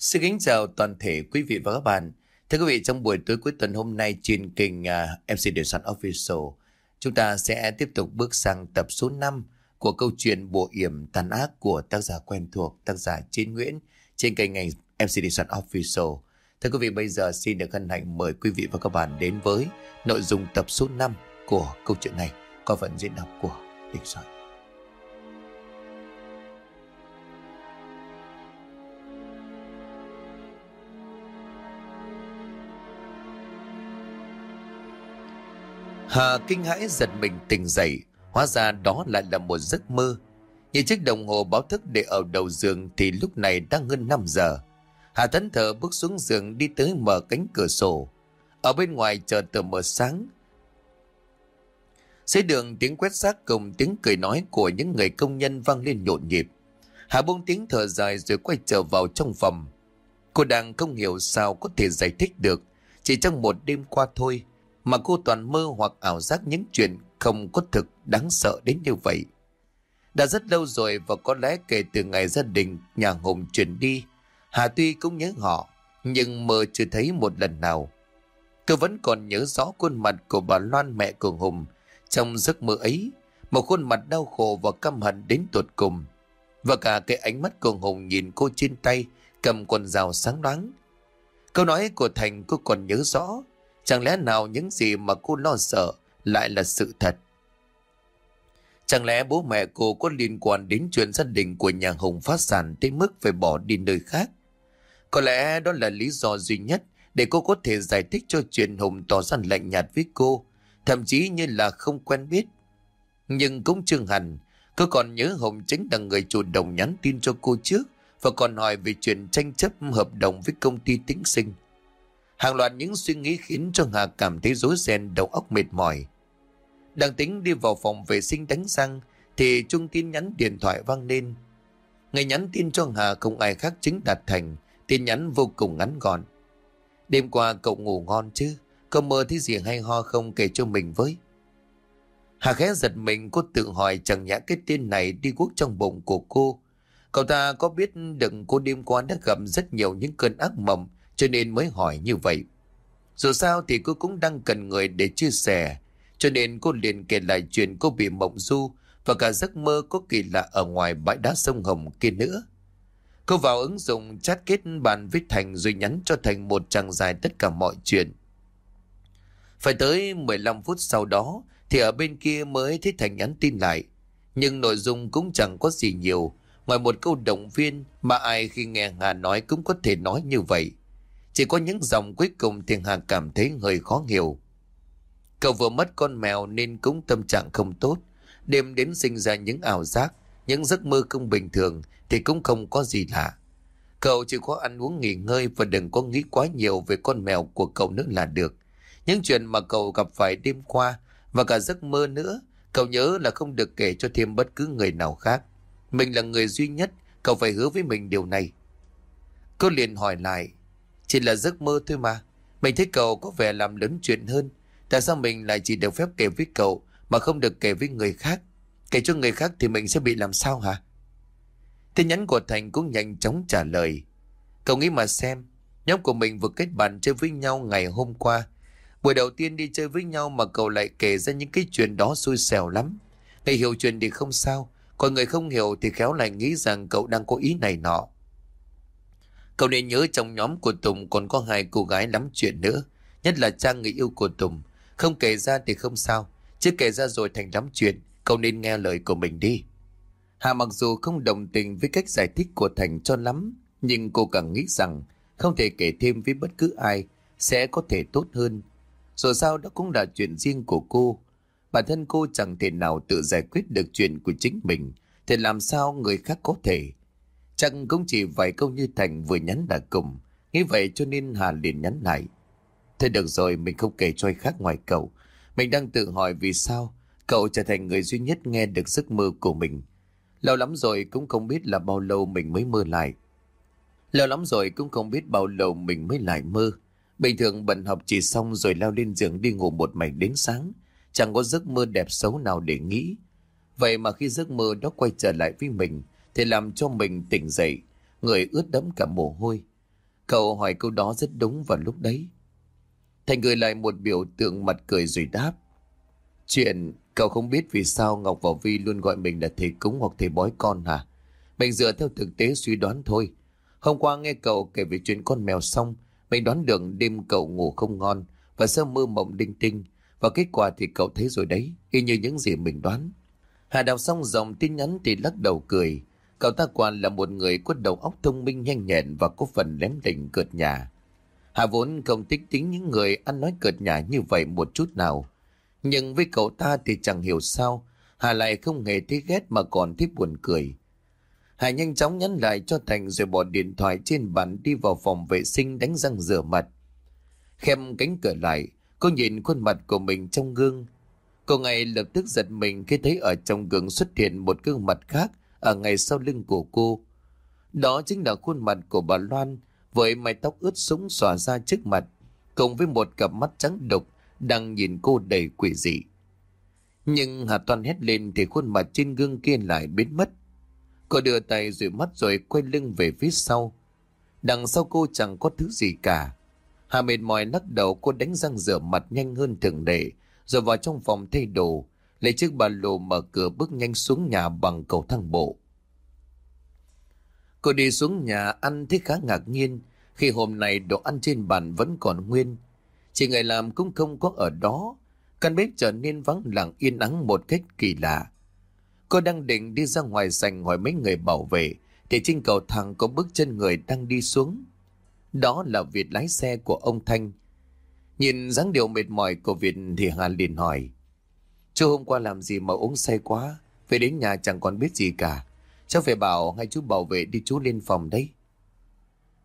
Xin kính chào toàn thể quý vị và các bạn. Thưa quý vị, trong buổi tối cuối tuần hôm nay trên kênh à, uh, MC Điều Soạn Official, chúng ta sẽ tiếp tục bước sang tập số 5 của câu chuyện Bộ yểm tàn ác của tác giả quen thuộc, tác giả Chiến Nguyễn trên kênh ngành MC Điều Soạn Official. Thưa quý vị, bây giờ xin được hân hạnh mời quý vị và các bạn đến với nội dung tập số 5 của câu chuyện này có phần diễn đọc của Đình Soạn. Hà kinh hãi giật mình tỉnh dậy, hóa ra đó lại là một giấc mơ. Nhìn chiếc đồng hồ báo thức để ở đầu giường thì lúc này đã hơn 5 giờ. Hà thẫn thờ bước xuống giường đi tới mở cánh cửa sổ. Ở bên ngoài chờ tờ mờ sáng. Xế đường tiếng quét xác cùng tiếng cười nói của những người công nhân vang lên nhộn nhịp. Hà buông tiếng thở dài rồi quay trở vào trong phòng. Cô đang không hiểu sao có thể giải thích được. Chỉ trong một đêm qua thôi mà cô toàn mơ hoặc ảo giác những chuyện không có thực đáng sợ đến như vậy. Đã rất lâu rồi và có lẽ kể từ ngày gia đình nhà Hùng chuyển đi, Hà Tuy cũng nhớ họ, nhưng mơ chưa thấy một lần nào. Tôi vẫn còn nhớ rõ khuôn mặt của bà Loan mẹ của Hùng trong giấc mơ ấy, một khuôn mặt đau khổ và căm hận đến tột cùng. Và cả cái ánh mắt của Hùng nhìn cô trên tay cầm quần rào sáng đoán. Câu nói của Thành cô còn nhớ rõ, Chẳng lẽ nào những gì mà cô lo sợ lại là sự thật? Chẳng lẽ bố mẹ cô có liên quan đến chuyện gia đình của nhà Hùng phát sản tới mức phải bỏ đi nơi khác? Có lẽ đó là lý do duy nhất để cô có thể giải thích cho chuyện Hùng tỏ ra lạnh nhạt với cô, thậm chí như là không quen biết. Nhưng cũng chưa hẳn, cô còn nhớ Hùng chính là người chủ động nhắn tin cho cô trước và còn hỏi về chuyện tranh chấp hợp đồng với công ty tĩnh sinh. Hàng loạt những suy nghĩ khiến cho Hà cảm thấy rối ren đầu óc mệt mỏi. Đang tính đi vào phòng vệ sinh đánh răng thì trung tin nhắn điện thoại vang lên. Người nhắn tin cho Hà không ai khác chính Đạt Thành, tin nhắn vô cùng ngắn gọn. Đêm qua cậu ngủ ngon chứ, cậu mơ thấy gì hay ho không kể cho mình với. Hà khẽ giật mình cô tự hỏi chẳng nhã cái tên này đi quốc trong bụng của cô. Cậu ta có biết đừng cô đêm qua đã gặp rất nhiều những cơn ác mộng cho nên mới hỏi như vậy. Dù sao thì cô cũng đang cần người để chia sẻ, cho nên cô liền kể lại chuyện cô bị mộng du và cả giấc mơ có kỳ lạ ở ngoài bãi đá sông Hồng kia nữa. Cô vào ứng dụng chat kết bàn với Thành rồi nhắn cho Thành một trang dài tất cả mọi chuyện. Phải tới 15 phút sau đó thì ở bên kia mới thấy Thành nhắn tin lại. Nhưng nội dung cũng chẳng có gì nhiều, ngoài một câu động viên mà ai khi nghe Hà nói cũng có thể nói như vậy. Chỉ có những dòng cuối cùng thì Hà cảm thấy hơi khó hiểu. Cậu vừa mất con mèo nên cũng tâm trạng không tốt. Đêm đến sinh ra những ảo giác, những giấc mơ không bình thường thì cũng không có gì lạ. Cậu chỉ có ăn uống nghỉ ngơi và đừng có nghĩ quá nhiều về con mèo của cậu nữa là được. Những chuyện mà cậu gặp phải đêm qua và cả giấc mơ nữa, cậu nhớ là không được kể cho thêm bất cứ người nào khác. Mình là người duy nhất, cậu phải hứa với mình điều này. Cô liền hỏi lại, chỉ là giấc mơ thôi mà. Mình thấy cậu có vẻ làm lớn chuyện hơn. Tại sao mình lại chỉ được phép kể với cậu mà không được kể với người khác? Kể cho người khác thì mình sẽ bị làm sao hả? Tin nhắn của Thành cũng nhanh chóng trả lời. Cậu nghĩ mà xem, nhóm của mình vừa kết bạn chơi với nhau ngày hôm qua. Buổi đầu tiên đi chơi với nhau mà cậu lại kể ra những cái chuyện đó xui xẻo lắm. Người hiểu chuyện thì không sao, còn người không hiểu thì khéo lại nghĩ rằng cậu đang có ý này nọ. Cậu nên nhớ trong nhóm của Tùng còn có hai cô gái lắm chuyện nữa. Nhất là Trang người yêu của Tùng. Không kể ra thì không sao. Chứ kể ra rồi thành lắm chuyện. Cậu nên nghe lời của mình đi. Hà mặc dù không đồng tình với cách giải thích của Thành cho lắm. Nhưng cô càng nghĩ rằng không thể kể thêm với bất cứ ai sẽ có thể tốt hơn. Dù sao đó cũng là chuyện riêng của cô. Bản thân cô chẳng thể nào tự giải quyết được chuyện của chính mình. Thì làm sao người khác có thể. Chắc cũng chỉ vài câu như Thành vừa nhắn đã cùng. Nghĩ vậy cho nên Hà liền nhắn lại. Thế được rồi, mình không kể cho ai khác ngoài cậu. Mình đang tự hỏi vì sao cậu trở thành người duy nhất nghe được giấc mơ của mình. Lâu lắm rồi cũng không biết là bao lâu mình mới mơ lại. Lâu lắm rồi cũng không biết bao lâu mình mới lại mơ. Bình thường bận học chỉ xong rồi leo lên giường đi ngủ một mảnh đến sáng. Chẳng có giấc mơ đẹp xấu nào để nghĩ. Vậy mà khi giấc mơ đó quay trở lại với mình, thì làm cho mình tỉnh dậy, người ướt đẫm cả mồ hôi. Cậu hỏi câu đó rất đúng vào lúc đấy. Thành gửi lại một biểu tượng mặt cười rồi đáp. Chuyện cậu không biết vì sao Ngọc và Vi luôn gọi mình là thầy cúng hoặc thầy bói con hả? Mình dựa theo thực tế suy đoán thôi. Hôm qua nghe cậu kể về chuyện con mèo xong, mình đoán được đêm cậu ngủ không ngon và sơ mơ mộng đinh tinh. Và kết quả thì cậu thấy rồi đấy, y như những gì mình đoán. Hà đọc xong dòng tin nhắn thì lắc đầu cười. Cậu ta quả là một người có đầu óc thông minh nhanh nhẹn và có phần lém đỉnh cợt nhà. Hà vốn không thích tính những người ăn nói cợt nhà như vậy một chút nào. Nhưng với cậu ta thì chẳng hiểu sao, Hà lại không hề thấy ghét mà còn thích buồn cười. Hà nhanh chóng nhắn lại cho Thành rồi bỏ điện thoại trên bàn đi vào phòng vệ sinh đánh răng rửa mặt. Khem cánh cửa lại, cô nhìn khuôn mặt của mình trong gương. Cô ngay lập tức giật mình khi thấy ở trong gương xuất hiện một gương mặt khác ở ngay sau lưng của cô. Đó chính là khuôn mặt của bà Loan với mái tóc ướt sũng xòa ra trước mặt, cùng với một cặp mắt trắng đục đang nhìn cô đầy quỷ dị. Nhưng Hà Toàn hét lên thì khuôn mặt trên gương kia lại biến mất. Cô đưa tay dụi mắt rồi quay lưng về phía sau. Đằng sau cô chẳng có thứ gì cả. Hà mệt mỏi lắc đầu cô đánh răng rửa mặt nhanh hơn thường lệ, rồi vào trong phòng thay đồ, lấy chiếc ba lô mở cửa bước nhanh xuống nhà bằng cầu thang bộ. Cô đi xuống nhà ăn thấy khá ngạc nhiên khi hôm nay đồ ăn trên bàn vẫn còn nguyên. chị người làm cũng không có ở đó. Căn bếp trở nên vắng lặng, yên ắng một cách kỳ lạ. Cô đang định đi ra ngoài sành hỏi mấy người bảo vệ, thì trên cầu thang có bước chân người đang đi xuống. Đó là Việt lái xe của ông Thanh. Nhìn dáng điệu mệt mỏi của Việt thì Hà liền hỏi. Chú hôm qua làm gì mà uống say quá, về đến nhà chẳng còn biết gì cả. Cháu phải bảo hai chú bảo vệ đi chú lên phòng đấy.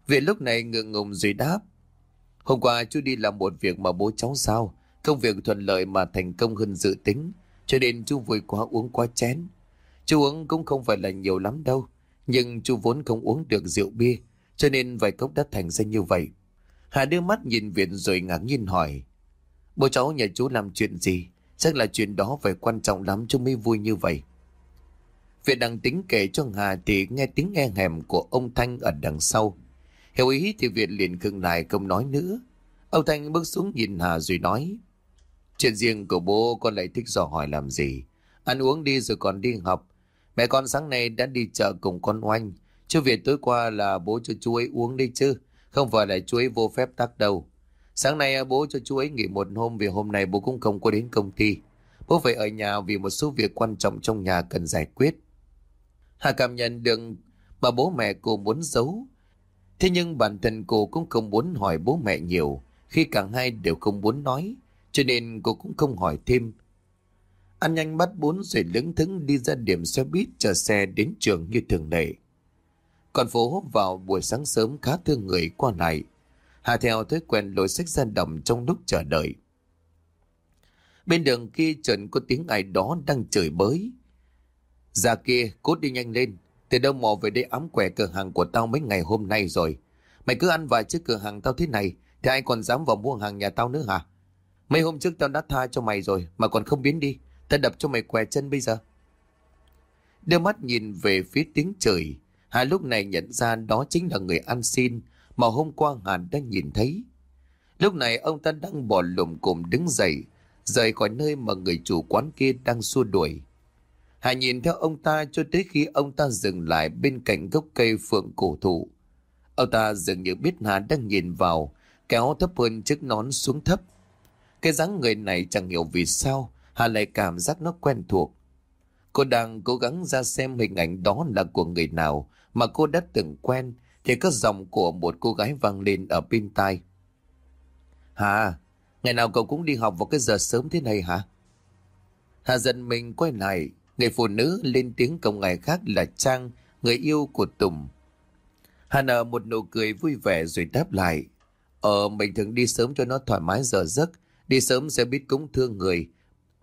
viện lúc này ngượng ngùng rồi đáp. Hôm qua chú đi làm một việc mà bố cháu sao. Công việc thuận lợi mà thành công hơn dự tính. Cho nên chú vui quá uống quá chén. Chú uống cũng không phải là nhiều lắm đâu. Nhưng chú vốn không uống được rượu bia. Cho nên vài cốc đã thành ra như vậy. Hà đưa mắt nhìn viện rồi ngạc nhiên hỏi. Bố cháu nhà chú làm chuyện gì? Chắc là chuyện đó phải quan trọng lắm cho mới vui như vậy. Việc đang tính kể cho Hà thì nghe tiếng nghe hẻm của ông Thanh ở đằng sau. Hiểu ý thì Việt liền khựng lại không nói nữa. Ông Thanh bước xuống nhìn Hà rồi nói. Chuyện riêng của bố con lại thích dò hỏi làm gì. Ăn uống đi rồi còn đi học. Mẹ con sáng nay đã đi chợ cùng con Oanh. Chứ Việt tối qua là bố cho chú ấy uống đi chứ. Không phải là chú ấy vô phép tắc đâu. Sáng nay, bố cho chú ấy nghỉ một hôm vì hôm nay bố cũng không có đến công ty. Bố phải ở nhà vì một số việc quan trọng trong nhà cần giải quyết. Hà cảm nhận được mà bố mẹ cô muốn giấu. Thế nhưng bản thân cô cũng không muốn hỏi bố mẹ nhiều, khi cả hai đều không muốn nói. Cho nên cô cũng không hỏi thêm. Ăn nhanh bắt bốn rồi lững thững đi ra điểm xe buýt chờ xe đến trường như thường lệ. Còn phố vào buổi sáng sớm khá thương người qua lại. Hà theo thói quen lối sách ra đầm trong lúc chờ đợi. Bên đường kia trần có tiếng ai đó đang chửi bới. Ra kia, cốt đi nhanh lên. Từ đâu mò về đây ám quẻ cửa hàng của tao mấy ngày hôm nay rồi. Mày cứ ăn vài chiếc cửa hàng tao thế này, thì ai còn dám vào mua hàng nhà tao nữa hả? Mấy hôm trước tao đã tha cho mày rồi, mà còn không biến đi. Tao đập cho mày què chân bây giờ. Đưa mắt nhìn về phía tiếng trời, Hà lúc này nhận ra đó chính là người ăn xin mà hôm qua Hàn đã nhìn thấy. Lúc này ông ta đang bỏ lùm cùm đứng dậy, rời khỏi nơi mà người chủ quán kia đang xua đuổi. Hà nhìn theo ông ta cho tới khi ông ta dừng lại bên cạnh gốc cây phượng cổ thụ. Ông ta dường như biết Hà đang nhìn vào, kéo thấp hơn chiếc nón xuống thấp. Cái dáng người này chẳng hiểu vì sao, Hà lại cảm giác nó quen thuộc. Cô đang cố gắng ra xem hình ảnh đó là của người nào mà cô đã từng quen, thì có giọng của một cô gái vang lên ở bên tai. Hà, ngày nào cậu cũng đi học vào cái giờ sớm thế này hả? Hà dần mình quay lại, người phụ nữ lên tiếng công ngày khác là Trang, người yêu của Tùng. Hà nở một nụ cười vui vẻ rồi đáp lại. Ờ, mình thường đi sớm cho nó thoải mái giờ giấc, đi sớm sẽ biết cúng thương người.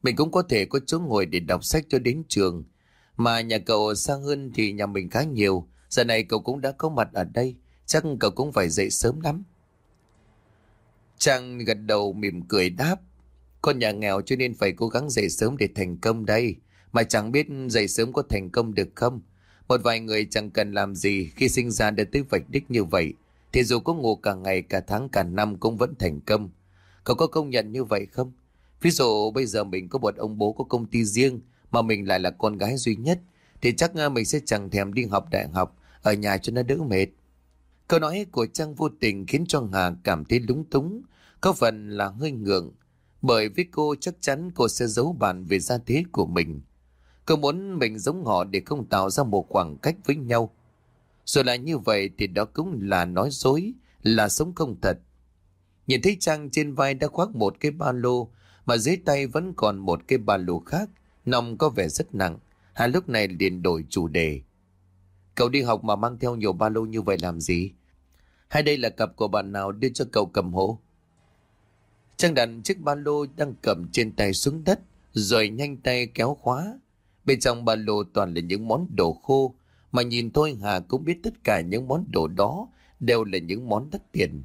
Mình cũng có thể có chỗ ngồi để đọc sách cho đến trường. Mà nhà cậu sang hơn thì nhà mình khá nhiều, Giờ này cậu cũng đã có mặt ở đây, chắc cậu cũng phải dậy sớm lắm. Trang gật đầu mỉm cười đáp. Con nhà nghèo cho nên phải cố gắng dậy sớm để thành công đây. Mà chẳng biết dậy sớm có thành công được không. Một vài người chẳng cần làm gì khi sinh ra đã tới vạch đích như vậy. Thì dù có ngủ cả ngày, cả tháng, cả năm cũng vẫn thành công. Cậu có công nhận như vậy không? Ví dụ bây giờ mình có một ông bố có công ty riêng mà mình lại là con gái duy nhất thì chắc à, mình sẽ chẳng thèm đi học đại học ở nhà cho nó đỡ mệt. Câu nói của Trang vô tình khiến cho Hà cảm thấy lúng túng, có phần là hơi ngượng, bởi với cô chắc chắn cô sẽ giấu bạn về gia thế của mình. Cô muốn mình giống họ để không tạo ra một khoảng cách với nhau. Rồi lại như vậy thì đó cũng là nói dối, là sống không thật. Nhìn thấy Trang trên vai đã khoác một cái ba lô, mà dưới tay vẫn còn một cái ba lô khác, nòng có vẻ rất nặng. Hà lúc này liền đổi chủ đề. Cậu đi học mà mang theo nhiều ba lô như vậy làm gì? Hay đây là cặp của bạn nào đưa cho cậu cầm hộ? Trang đặt chiếc ba lô đang cầm trên tay xuống đất, rồi nhanh tay kéo khóa. Bên trong ba lô toàn là những món đồ khô, mà nhìn thôi Hà cũng biết tất cả những món đồ đó đều là những món đắt tiền.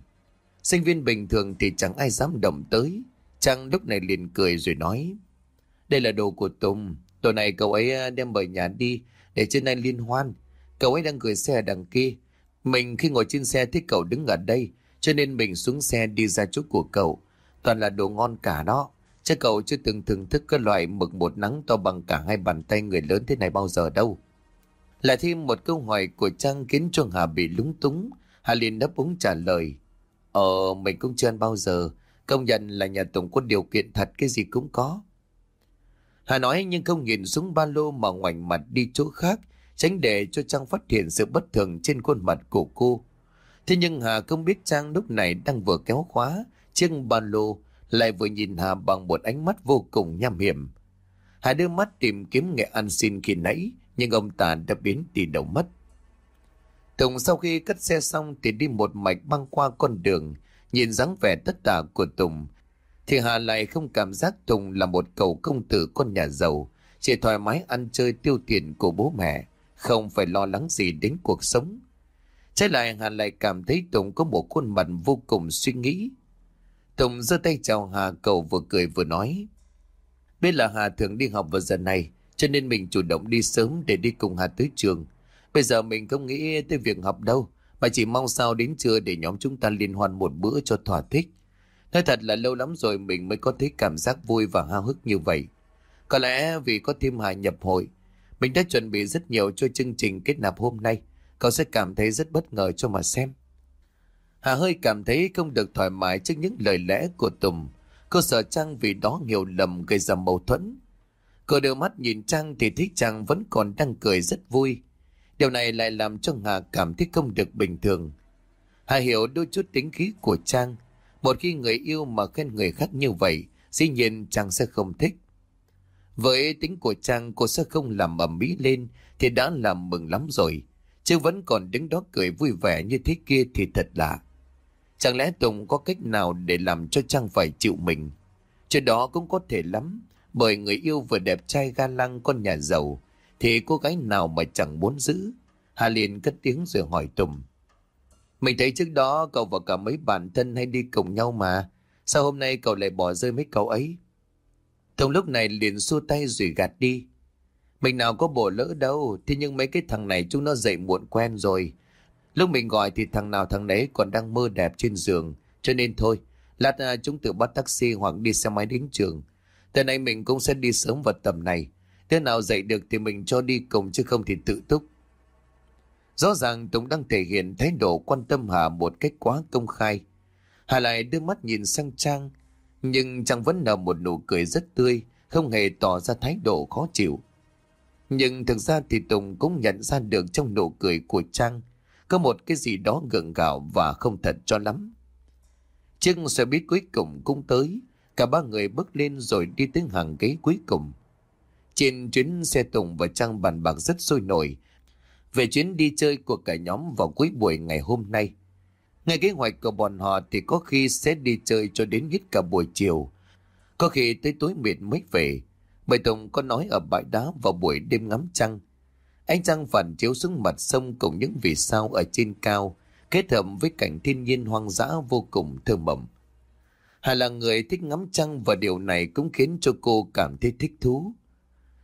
Sinh viên bình thường thì chẳng ai dám động tới. Trang lúc này liền cười rồi nói. Đây là đồ của Tùng. tuần này cậu ấy à, đem bởi nhà đi để trên nay liên hoan. Cậu ấy đang gửi xe đằng kia. Mình khi ngồi trên xe thấy cậu đứng ở đây cho nên mình xuống xe đi ra chỗ của cậu. Toàn là đồ ngon cả đó. Chắc cậu chưa từng thưởng thức cái loại mực một nắng to bằng cả hai bàn tay người lớn thế này bao giờ đâu. Lại thêm một câu hỏi của Trang khiến cho Hà bị lúng túng. Hà liền đáp ứng trả lời. Ờ, mình cũng chưa ăn bao giờ. Công nhận là nhà Tùng có điều kiện thật cái gì cũng có. Hà nói nhưng không nhìn xuống ba lô mà ngoảnh mặt đi chỗ khác, tránh để cho Trang phát hiện sự bất thường trên khuôn mặt của cô. Thế nhưng Hà không biết Trang lúc này đang vừa kéo khóa, chiếc ba lô lại vừa nhìn Hà bằng một ánh mắt vô cùng nham hiểm. Hà đưa mắt tìm kiếm nghệ ăn xin khi nãy, nhưng ông ta đã biến đi đầu mất. Tùng sau khi cất xe xong thì đi một mạch băng qua con đường, nhìn dáng vẻ tất tả của Tùng, thì Hà lại không cảm giác Tùng là một cậu công tử con nhà giàu, chỉ thoải mái ăn chơi tiêu tiền của bố mẹ, không phải lo lắng gì đến cuộc sống. Trái lại Hà lại cảm thấy Tùng có một khuôn mặt vô cùng suy nghĩ. Tùng giơ tay chào Hà cậu vừa cười vừa nói. Biết là Hà thường đi học vào giờ này, cho nên mình chủ động đi sớm để đi cùng Hà tới trường. Bây giờ mình không nghĩ tới việc học đâu, mà chỉ mong sao đến trưa để nhóm chúng ta liên hoan một bữa cho thỏa thích. Nói thật là lâu lắm rồi mình mới có thấy cảm giác vui và hao hức như vậy. Có lẽ vì có thêm Hà nhập hội, mình đã chuẩn bị rất nhiều cho chương trình kết nạp hôm nay. Cậu sẽ cảm thấy rất bất ngờ cho mà xem. Hà hơi cảm thấy không được thoải mái trước những lời lẽ của Tùng. Cô sợ Trang vì đó hiểu lầm gây ra mâu thuẫn. Cô đưa mắt nhìn Trang thì thấy Trang vẫn còn đang cười rất vui. Điều này lại làm cho Hà cảm thấy không được bình thường. Hà hiểu đôi chút tính khí của Trang. Một khi người yêu mà khen người khác như vậy, dĩ nhiên Trang sẽ không thích. Với tính của Trang cô sẽ không làm ầm mỹ lên thì đã làm mừng lắm rồi. Chứ vẫn còn đứng đó cười vui vẻ như thế kia thì thật lạ. Chẳng lẽ Tùng có cách nào để làm cho Trang phải chịu mình? Chuyện đó cũng có thể lắm, bởi người yêu vừa đẹp trai ga lăng con nhà giàu, thì cô gái nào mà chẳng muốn giữ. Hà liền cất tiếng rồi hỏi Tùng. Mình thấy trước đó cậu và cả mấy bạn thân hay đi cùng nhau mà. Sao hôm nay cậu lại bỏ rơi mấy cậu ấy? Thông lúc này liền xua tay rồi gạt đi. Mình nào có bộ lỡ đâu, thế nhưng mấy cái thằng này chúng nó dậy muộn quen rồi. Lúc mình gọi thì thằng nào thằng nấy còn đang mơ đẹp trên giường. Cho nên thôi, lát à, chúng tự bắt taxi hoặc đi xe máy đến trường. Từ nay mình cũng sẽ đi sớm vào tầm này. Thế nào dậy được thì mình cho đi cùng chứ không thì tự túc. Rõ ràng Tùng đang thể hiện thái độ quan tâm Hà một cách quá công khai. Hà lại đưa mắt nhìn sang Trang, nhưng Trang vẫn nở một nụ cười rất tươi, không hề tỏ ra thái độ khó chịu. Nhưng thực ra thì Tùng cũng nhận ra được trong nụ cười của Trang có một cái gì đó gượng gạo và không thật cho lắm. Chiếc xe buýt cuối cùng cũng tới, cả ba người bước lên rồi đi tới hàng ghế cuối cùng. Trên chuyến xe Tùng và Trang bàn bạc rất sôi nổi về chuyến đi chơi của cả nhóm vào cuối buổi ngày hôm nay. Ngay kế hoạch của bọn họ thì có khi sẽ đi chơi cho đến hết cả buổi chiều. Có khi tới tối mệt mới về. Bởi Tùng có nói ở bãi đá vào buổi đêm ngắm trăng. Ánh trăng phản chiếu xuống mặt sông cùng những vì sao ở trên cao, kết hợp với cảnh thiên nhiên hoang dã vô cùng thơ mộng. Hà là người thích ngắm trăng và điều này cũng khiến cho cô cảm thấy thích thú.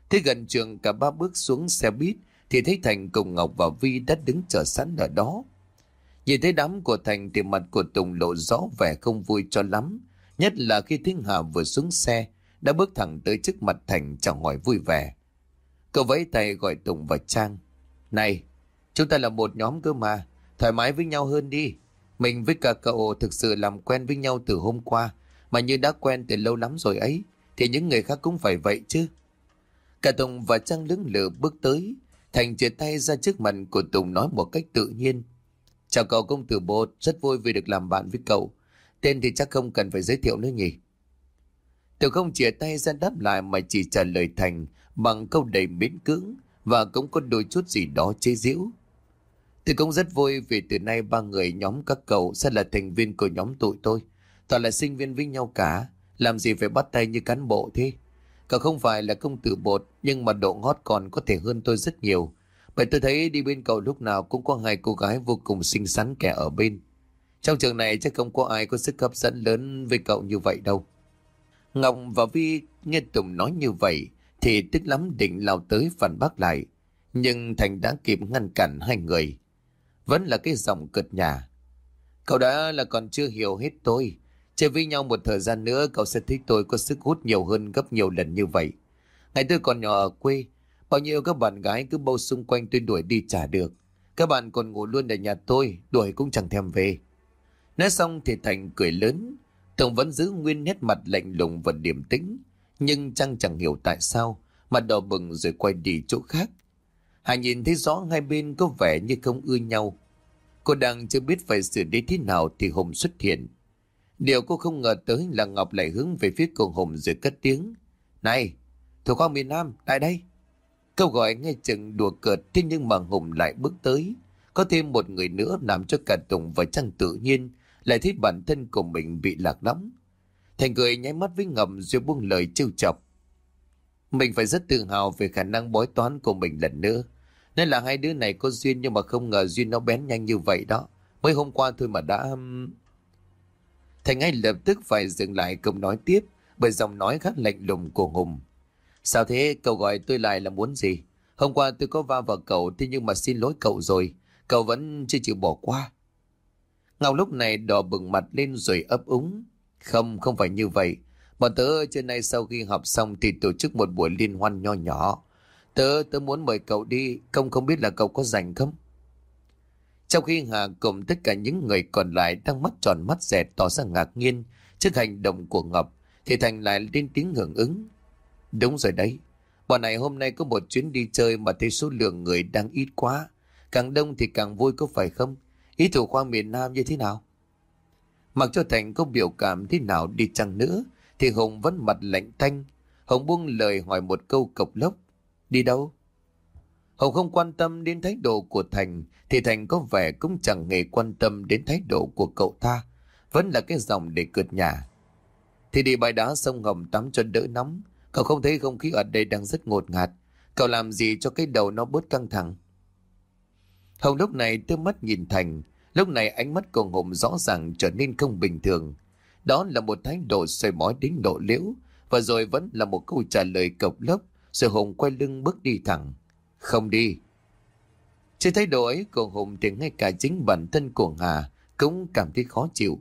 Thế gần trường cả ba bước xuống xe buýt thì thấy Thành cùng Ngọc và Vi đã đứng chờ sẵn ở đó. Nhìn thấy đám của Thành thì mặt của Tùng lộ rõ vẻ không vui cho lắm. Nhất là khi Thinh Hà vừa xuống xe, đã bước thẳng tới trước mặt Thành chẳng hỏi vui vẻ. Cậu vẫy tay gọi Tùng và Trang. Này, chúng ta là một nhóm cơ mà, thoải mái với nhau hơn đi. Mình với cả cậu thực sự làm quen với nhau từ hôm qua, mà như đã quen từ lâu lắm rồi ấy, thì những người khác cũng phải vậy chứ. Cả Tùng và Trang lưng lự bước tới, Thành chia tay ra trước mặt của Tùng nói một cách tự nhiên. Chào cậu công tử bột, rất vui vì được làm bạn với cậu. Tên thì chắc không cần phải giới thiệu nữa nhỉ. tiểu không chia tay ra đáp lại mà chỉ trả lời Thành bằng câu đầy miễn cưỡng và cũng có đôi chút gì đó chế giễu. tiểu cũng rất vui vì từ nay ba người nhóm các cậu sẽ là thành viên của nhóm tụi tôi. Toàn là sinh viên với nhau cả, làm gì phải bắt tay như cán bộ thế. Cậu không phải là công tử bột nhưng mà độ ngót còn có thể hơn tôi rất nhiều. Bởi tôi thấy đi bên cậu lúc nào cũng có hai cô gái vô cùng xinh xắn kẻ ở bên. Trong trường này chắc không có ai có sức hấp dẫn lớn với cậu như vậy đâu. Ngọc và Vi nghe Tùng nói như vậy thì tức lắm định lao tới phản bác lại. Nhưng Thành đã kịp ngăn cản hai người. Vẫn là cái giọng cợt nhà. Cậu đã là còn chưa hiểu hết tôi. Chơi với nhau một thời gian nữa cậu sẽ thấy tôi có sức hút nhiều hơn gấp nhiều lần như vậy. Ngày tôi còn nhỏ ở quê, bao nhiêu các bạn gái cứ bâu xung quanh tôi đuổi đi trả được. Các bạn còn ngủ luôn ở nhà tôi, đuổi cũng chẳng thèm về. Nói xong thì Thành cười lớn, Tùng vẫn giữ nguyên nét mặt lạnh lùng và điềm tĩnh, nhưng Trăng chẳng hiểu tại sao, mặt đỏ bừng rồi quay đi chỗ khác. Hà nhìn thấy rõ hai bên có vẻ như không ưa nhau. Cô đang chưa biết phải xử lý thế nào thì Hùng xuất hiện. Điều cô không ngờ tới là Ngọc lại hướng về phía cô Hùng rồi cất tiếng. Này, thủ khoa miền Nam, lại đây. Câu gọi nghe chừng đùa cợt thế nhưng mà Hùng lại bước tới. Có thêm một người nữa làm cho cả Tùng và Trăng tự nhiên, lại thấy bản thân của mình bị lạc lõng. Thành cười nháy mắt với ngầm rồi buông lời trêu chọc. Mình phải rất tự hào về khả năng bói toán của mình lần nữa. Nên là hai đứa này có duyên nhưng mà không ngờ duyên nó bén nhanh như vậy đó. Mới hôm qua thôi mà đã... Thành ngay lập tức phải dừng lại không nói tiếp, bởi giọng nói khá lạnh lùng của Hùng. Sao thế? Cậu gọi tôi lại là muốn gì? Hôm qua tôi có va vào cậu thế nhưng mà xin lỗi cậu rồi. Cậu vẫn chưa chịu bỏ qua. Ngọc lúc này đỏ bừng mặt lên rồi ấp úng. Không, không phải như vậy. Bọn tớ trên nay sau khi học xong thì tổ chức một buổi liên hoan nho nhỏ. Tớ, tớ muốn mời cậu đi, không không biết là cậu có rảnh không? Trong khi Hà cùng tất cả những người còn lại đang mắt tròn mắt dẹt tỏ ra ngạc nhiên trước hành động của Ngọc, thì Thành lại lên tiếng hưởng ứng. Đúng rồi đấy, bọn này hôm nay có một chuyến đi chơi mà thấy số lượng người đang ít quá. Càng đông thì càng vui có phải không? Ý thủ khoa miền Nam như thế nào? Mặc cho Thành có biểu cảm thế nào đi chăng nữa, thì Hùng vẫn mặt lạnh tanh. Hùng buông lời hỏi một câu cộc lốc. Đi đâu? Hùng không quan tâm đến thái độ của Thành, thì Thành có vẻ cũng chẳng hề quan tâm đến thái độ của cậu ta. Vẫn là cái dòng để cượt nhà. Thì đi bãi đá sông Hồng tắm cho đỡ nóng. Cậu không thấy không khí ở đây đang rất ngột ngạt. Cậu làm gì cho cái đầu nó bớt căng thẳng? Hồng lúc này đưa mắt nhìn Thành. Lúc này ánh mắt của Hùng rõ ràng trở nên không bình thường. Đó là một thái độ xoay mói đến độ liễu. Và rồi vẫn là một câu trả lời cộc lốc. Rồi Hùng quay lưng bước đi thẳng. Không đi. Trên thấy độ ấy của Hùng thì ngay cả chính bản thân của Hà cũng cảm thấy khó chịu.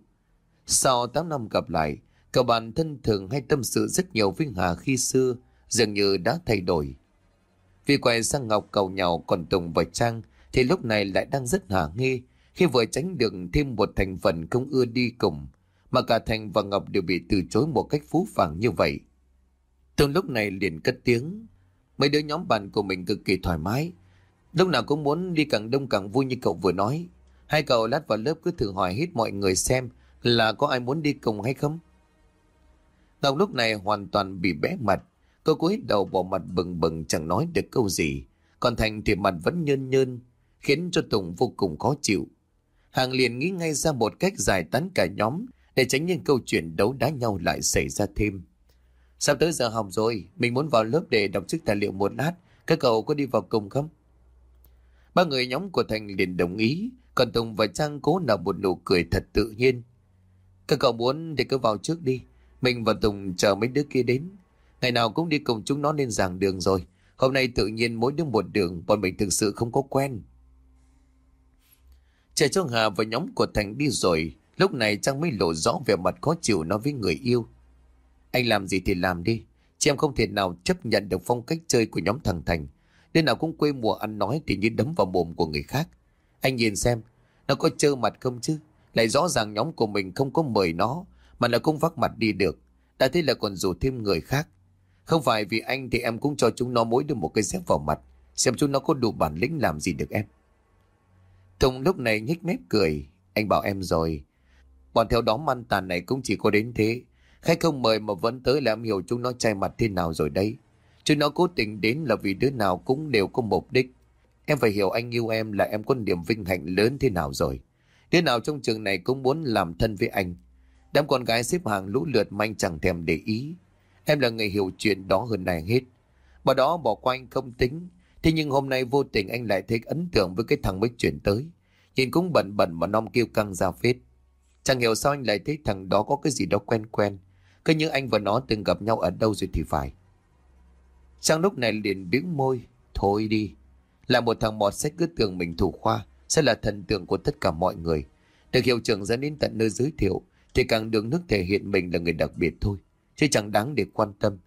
Sau 8 năm gặp lại, cậu bạn thân thường hay tâm sự rất nhiều với Hà khi xưa, dường như đã thay đổi. Vì quay sang Ngọc cầu nhau còn Tùng và Trang thì lúc này lại đang rất hả nghi khi vừa tránh được thêm một thành phần không ưa đi cùng, mà cả Thành và Ngọc đều bị từ chối một cách phú phàng như vậy. Tùng lúc này liền cất tiếng, mấy đứa nhóm bạn của mình cực kỳ thoải mái, lúc nào cũng muốn đi càng đông càng vui như cậu vừa nói. Hai cậu lát vào lớp cứ thử hỏi hết mọi người xem là có ai muốn đi cùng hay không. Ngọc lúc này hoàn toàn bị bẽ mặt, cô cúi đầu bỏ mặt bừng bừng chẳng nói được câu gì, còn Thành thì mặt vẫn nhơn nhơn, khiến cho Tùng vô cùng khó chịu. Hàng liền nghĩ ngay ra một cách giải tán cả nhóm để tránh những câu chuyện đấu đá nhau lại xảy ra thêm. Sắp tới giờ học rồi, mình muốn vào lớp để đọc chức tài liệu một lát, các cậu có đi vào cùng không? Ba người nhóm của Thành liền đồng ý, còn Tùng và Trang cố nở một nụ cười thật tự nhiên. Các cậu muốn thì cứ vào trước đi, mình và Tùng chờ mấy đứa kia đến. Ngày nào cũng đi cùng chúng nó lên giảng đường rồi, hôm nay tự nhiên mỗi đứa một đường, bọn mình thực sự không có quen. Trẻ cho Hà và nhóm của Thành đi rồi, lúc này Trang mới lộ rõ vẻ mặt khó chịu nói với người yêu. Anh làm gì thì làm đi, chị em không thể nào chấp nhận được phong cách chơi của nhóm thằng Thành. Nên nào cũng quê mùa ăn nói thì như đấm vào mồm của người khác. Anh nhìn xem, nó có trơ mặt không chứ? Lại rõ ràng nhóm của mình không có mời nó, mà là cũng vác mặt đi được. Đã thế là còn rủ thêm người khác. Không phải vì anh thì em cũng cho chúng nó mỗi được một cái dép vào mặt. Xem chúng nó có đủ bản lĩnh làm gì được em. Tùng lúc này nhếch mép cười. Anh bảo em rồi. Bọn theo đó man tàn này cũng chỉ có đến thế. Khách không mời mà vẫn tới là em hiểu chúng nó chai mặt thế nào rồi đấy. Chúng nó cố tình đến là vì đứa nào cũng đều có mục đích. Em phải hiểu anh yêu em là em có niềm vinh hạnh lớn thế nào rồi. Đứa nào trong trường này cũng muốn làm thân với anh. Đám con gái xếp hàng lũ lượt manh chẳng thèm để ý. Em là người hiểu chuyện đó hơn này hết. Bà đó bỏ qua anh không tính. Thế nhưng hôm nay vô tình anh lại thấy ấn tượng với cái thằng mới chuyển tới. Nhìn cũng bẩn bẩn mà non kêu căng ra phết. Chẳng hiểu sao anh lại thấy thằng đó có cái gì đó quen quen. Cứ như anh và nó từng gặp nhau ở đâu rồi thì phải. Trang lúc này liền biếng môi. Thôi đi. Là một thằng mọt sách cứ tưởng mình thủ khoa. Sẽ là thần tượng của tất cả mọi người. Được hiệu trưởng dẫn đến tận nơi giới thiệu. Thì càng đường nước thể hiện mình là người đặc biệt thôi. Chứ chẳng đáng để quan tâm.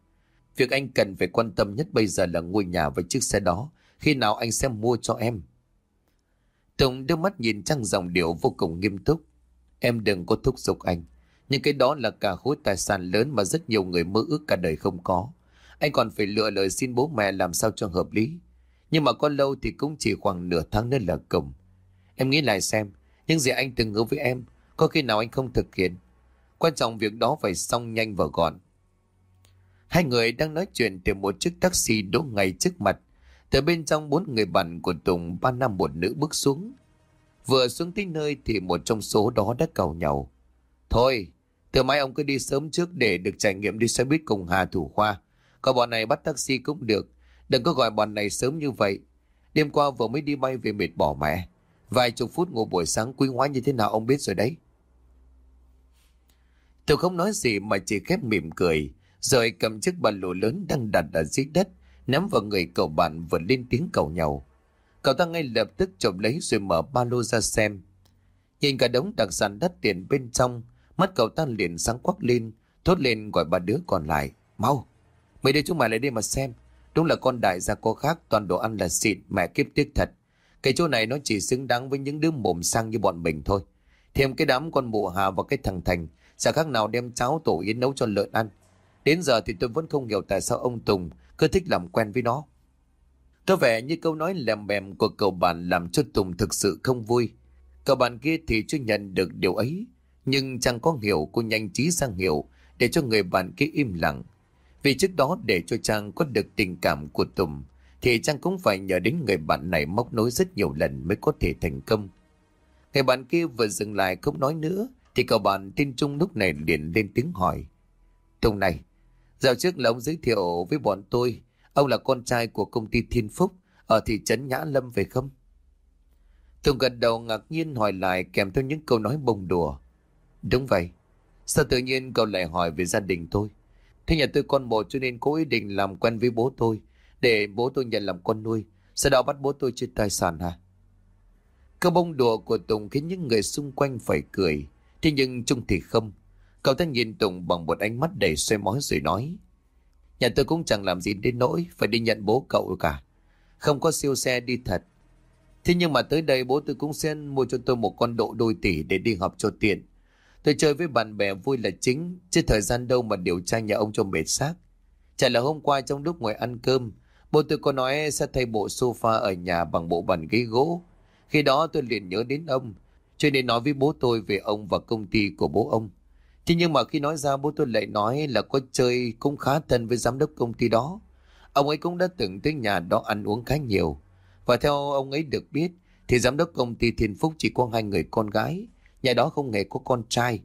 Việc anh cần phải quan tâm nhất bây giờ là ngôi nhà và chiếc xe đó. Khi nào anh sẽ mua cho em? Tùng đưa mắt nhìn Trang dòng điệu vô cùng nghiêm túc. Em đừng có thúc giục anh. Nhưng cái đó là cả khối tài sản lớn mà rất nhiều người mơ ước cả đời không có. Anh còn phải lựa lời xin bố mẹ làm sao cho hợp lý. Nhưng mà có lâu thì cũng chỉ khoảng nửa tháng nữa là cùng. Em nghĩ lại xem, những gì anh từng hứa với em, có khi nào anh không thực hiện. Quan trọng việc đó phải xong nhanh và gọn. Hai người đang nói chuyện thì một chiếc taxi đỗ ngay trước mặt. Từ bên trong bốn người bạn của Tùng, ba nam một nữ bước xuống. Vừa xuống tới nơi thì một trong số đó đã cầu nhau. Thôi, từ mai ông cứ đi sớm trước để được trải nghiệm đi xe buýt cùng Hà Thủ Khoa. Còn bọn này bắt taxi cũng được. Đừng có gọi bọn này sớm như vậy. Đêm qua vừa mới đi bay về mệt bỏ mẹ. Vài chục phút ngủ buổi sáng quý hóa như thế nào ông biết rồi đấy. Tôi không nói gì mà chỉ khép mỉm cười. Rồi cầm chiếc ba lô lớn đang đặt ở dưới đất. Ném vào người cậu bạn vừa lên tiếng cầu nhau. Cậu ta ngay lập tức chộp lấy rồi mở ba lô ra xem. Nhìn cả đống đặc sản đắt tiền bên trong. Mắt cậu ta liền sáng quắc lên. Thốt lên gọi ba đứa còn lại. Mau! Mấy đứa chúng mày lại đây mà xem. Đúng là con đại gia cô khác, toàn đồ ăn là xịn, mẹ kiếp tiếc thật. Cái chỗ này nó chỉ xứng đáng với những đứa mồm sang như bọn mình thôi. Thêm cái đám con mụ hà và cái thằng Thành Chả khác nào đem cháo tổ yến nấu cho lợn ăn. Đến giờ thì tôi vẫn không hiểu tại sao ông Tùng Cứ thích làm quen với nó. Có vẻ như câu nói lèm bèm của cậu bạn Làm cho Tùng thực sự không vui. Cậu bạn kia thì chưa nhận được điều ấy, Nhưng chẳng có hiểu cô nhanh trí sang hiểu Để cho người bạn kia im lặng. Vì trước đó để cho Trang có được tình cảm của Tùng, Thì Trang cũng phải nhờ đến người bạn này móc nối rất nhiều lần mới có thể thành công. Người bạn kia vừa dừng lại không nói nữa thì cậu bạn tin Trung lúc này liền lên tiếng hỏi. Tùng này, Dạo trước là ông giới thiệu với bọn tôi, Ông là con trai của công ty Thiên Phúc, Ở thị trấn Nhã Lâm phải không? Tùng gật đầu ngạc nhiên hỏi lại Kèm theo những câu nói bông đùa. Đúng vậy. Sao tự nhiên cậu lại hỏi về gia đình tôi? Thế nhà tôi con một cho nên cố ý định làm quen với bố tôi, Để bố tôi nhận làm con nuôi, Sau đó bắt bố tôi chia tài sản hả? Câu bông đùa của Tùng khiến những người xung quanh phải cười. Thế nhưng Trung thì không. Cậu ta nhìn Tùng bằng một ánh mắt đầy xoay mói rồi nói. Nhà tôi cũng chẳng làm gì đến nỗi phải đi nhận bố cậu cả. Không có siêu xe đi thật. Thế nhưng mà tới đây bố tôi cũng sẽ mua cho tôi một con độ đôi tỷ để đi học cho tiện. Tôi chơi với bạn bè vui là chính, chứ thời gian đâu mà điều tra nhà ông cho mệt xác. Chả là hôm qua trong lúc ngồi ăn cơm, bố tôi có nói sẽ thay bộ sofa ở nhà bằng bộ bàn ghế gỗ. Khi đó tôi liền nhớ đến ông, cho nên nói với bố tôi về ông và công ty của bố ông. Thế nhưng mà khi nói ra bố tôi lại nói là có chơi cũng khá thân với giám đốc công ty đó. Ông ấy cũng đã từng tới nhà đó ăn uống khá nhiều. Và theo ông ấy được biết thì giám đốc công ty Thiên Phúc chỉ có hai người con gái. Nhà đó không hề có con trai.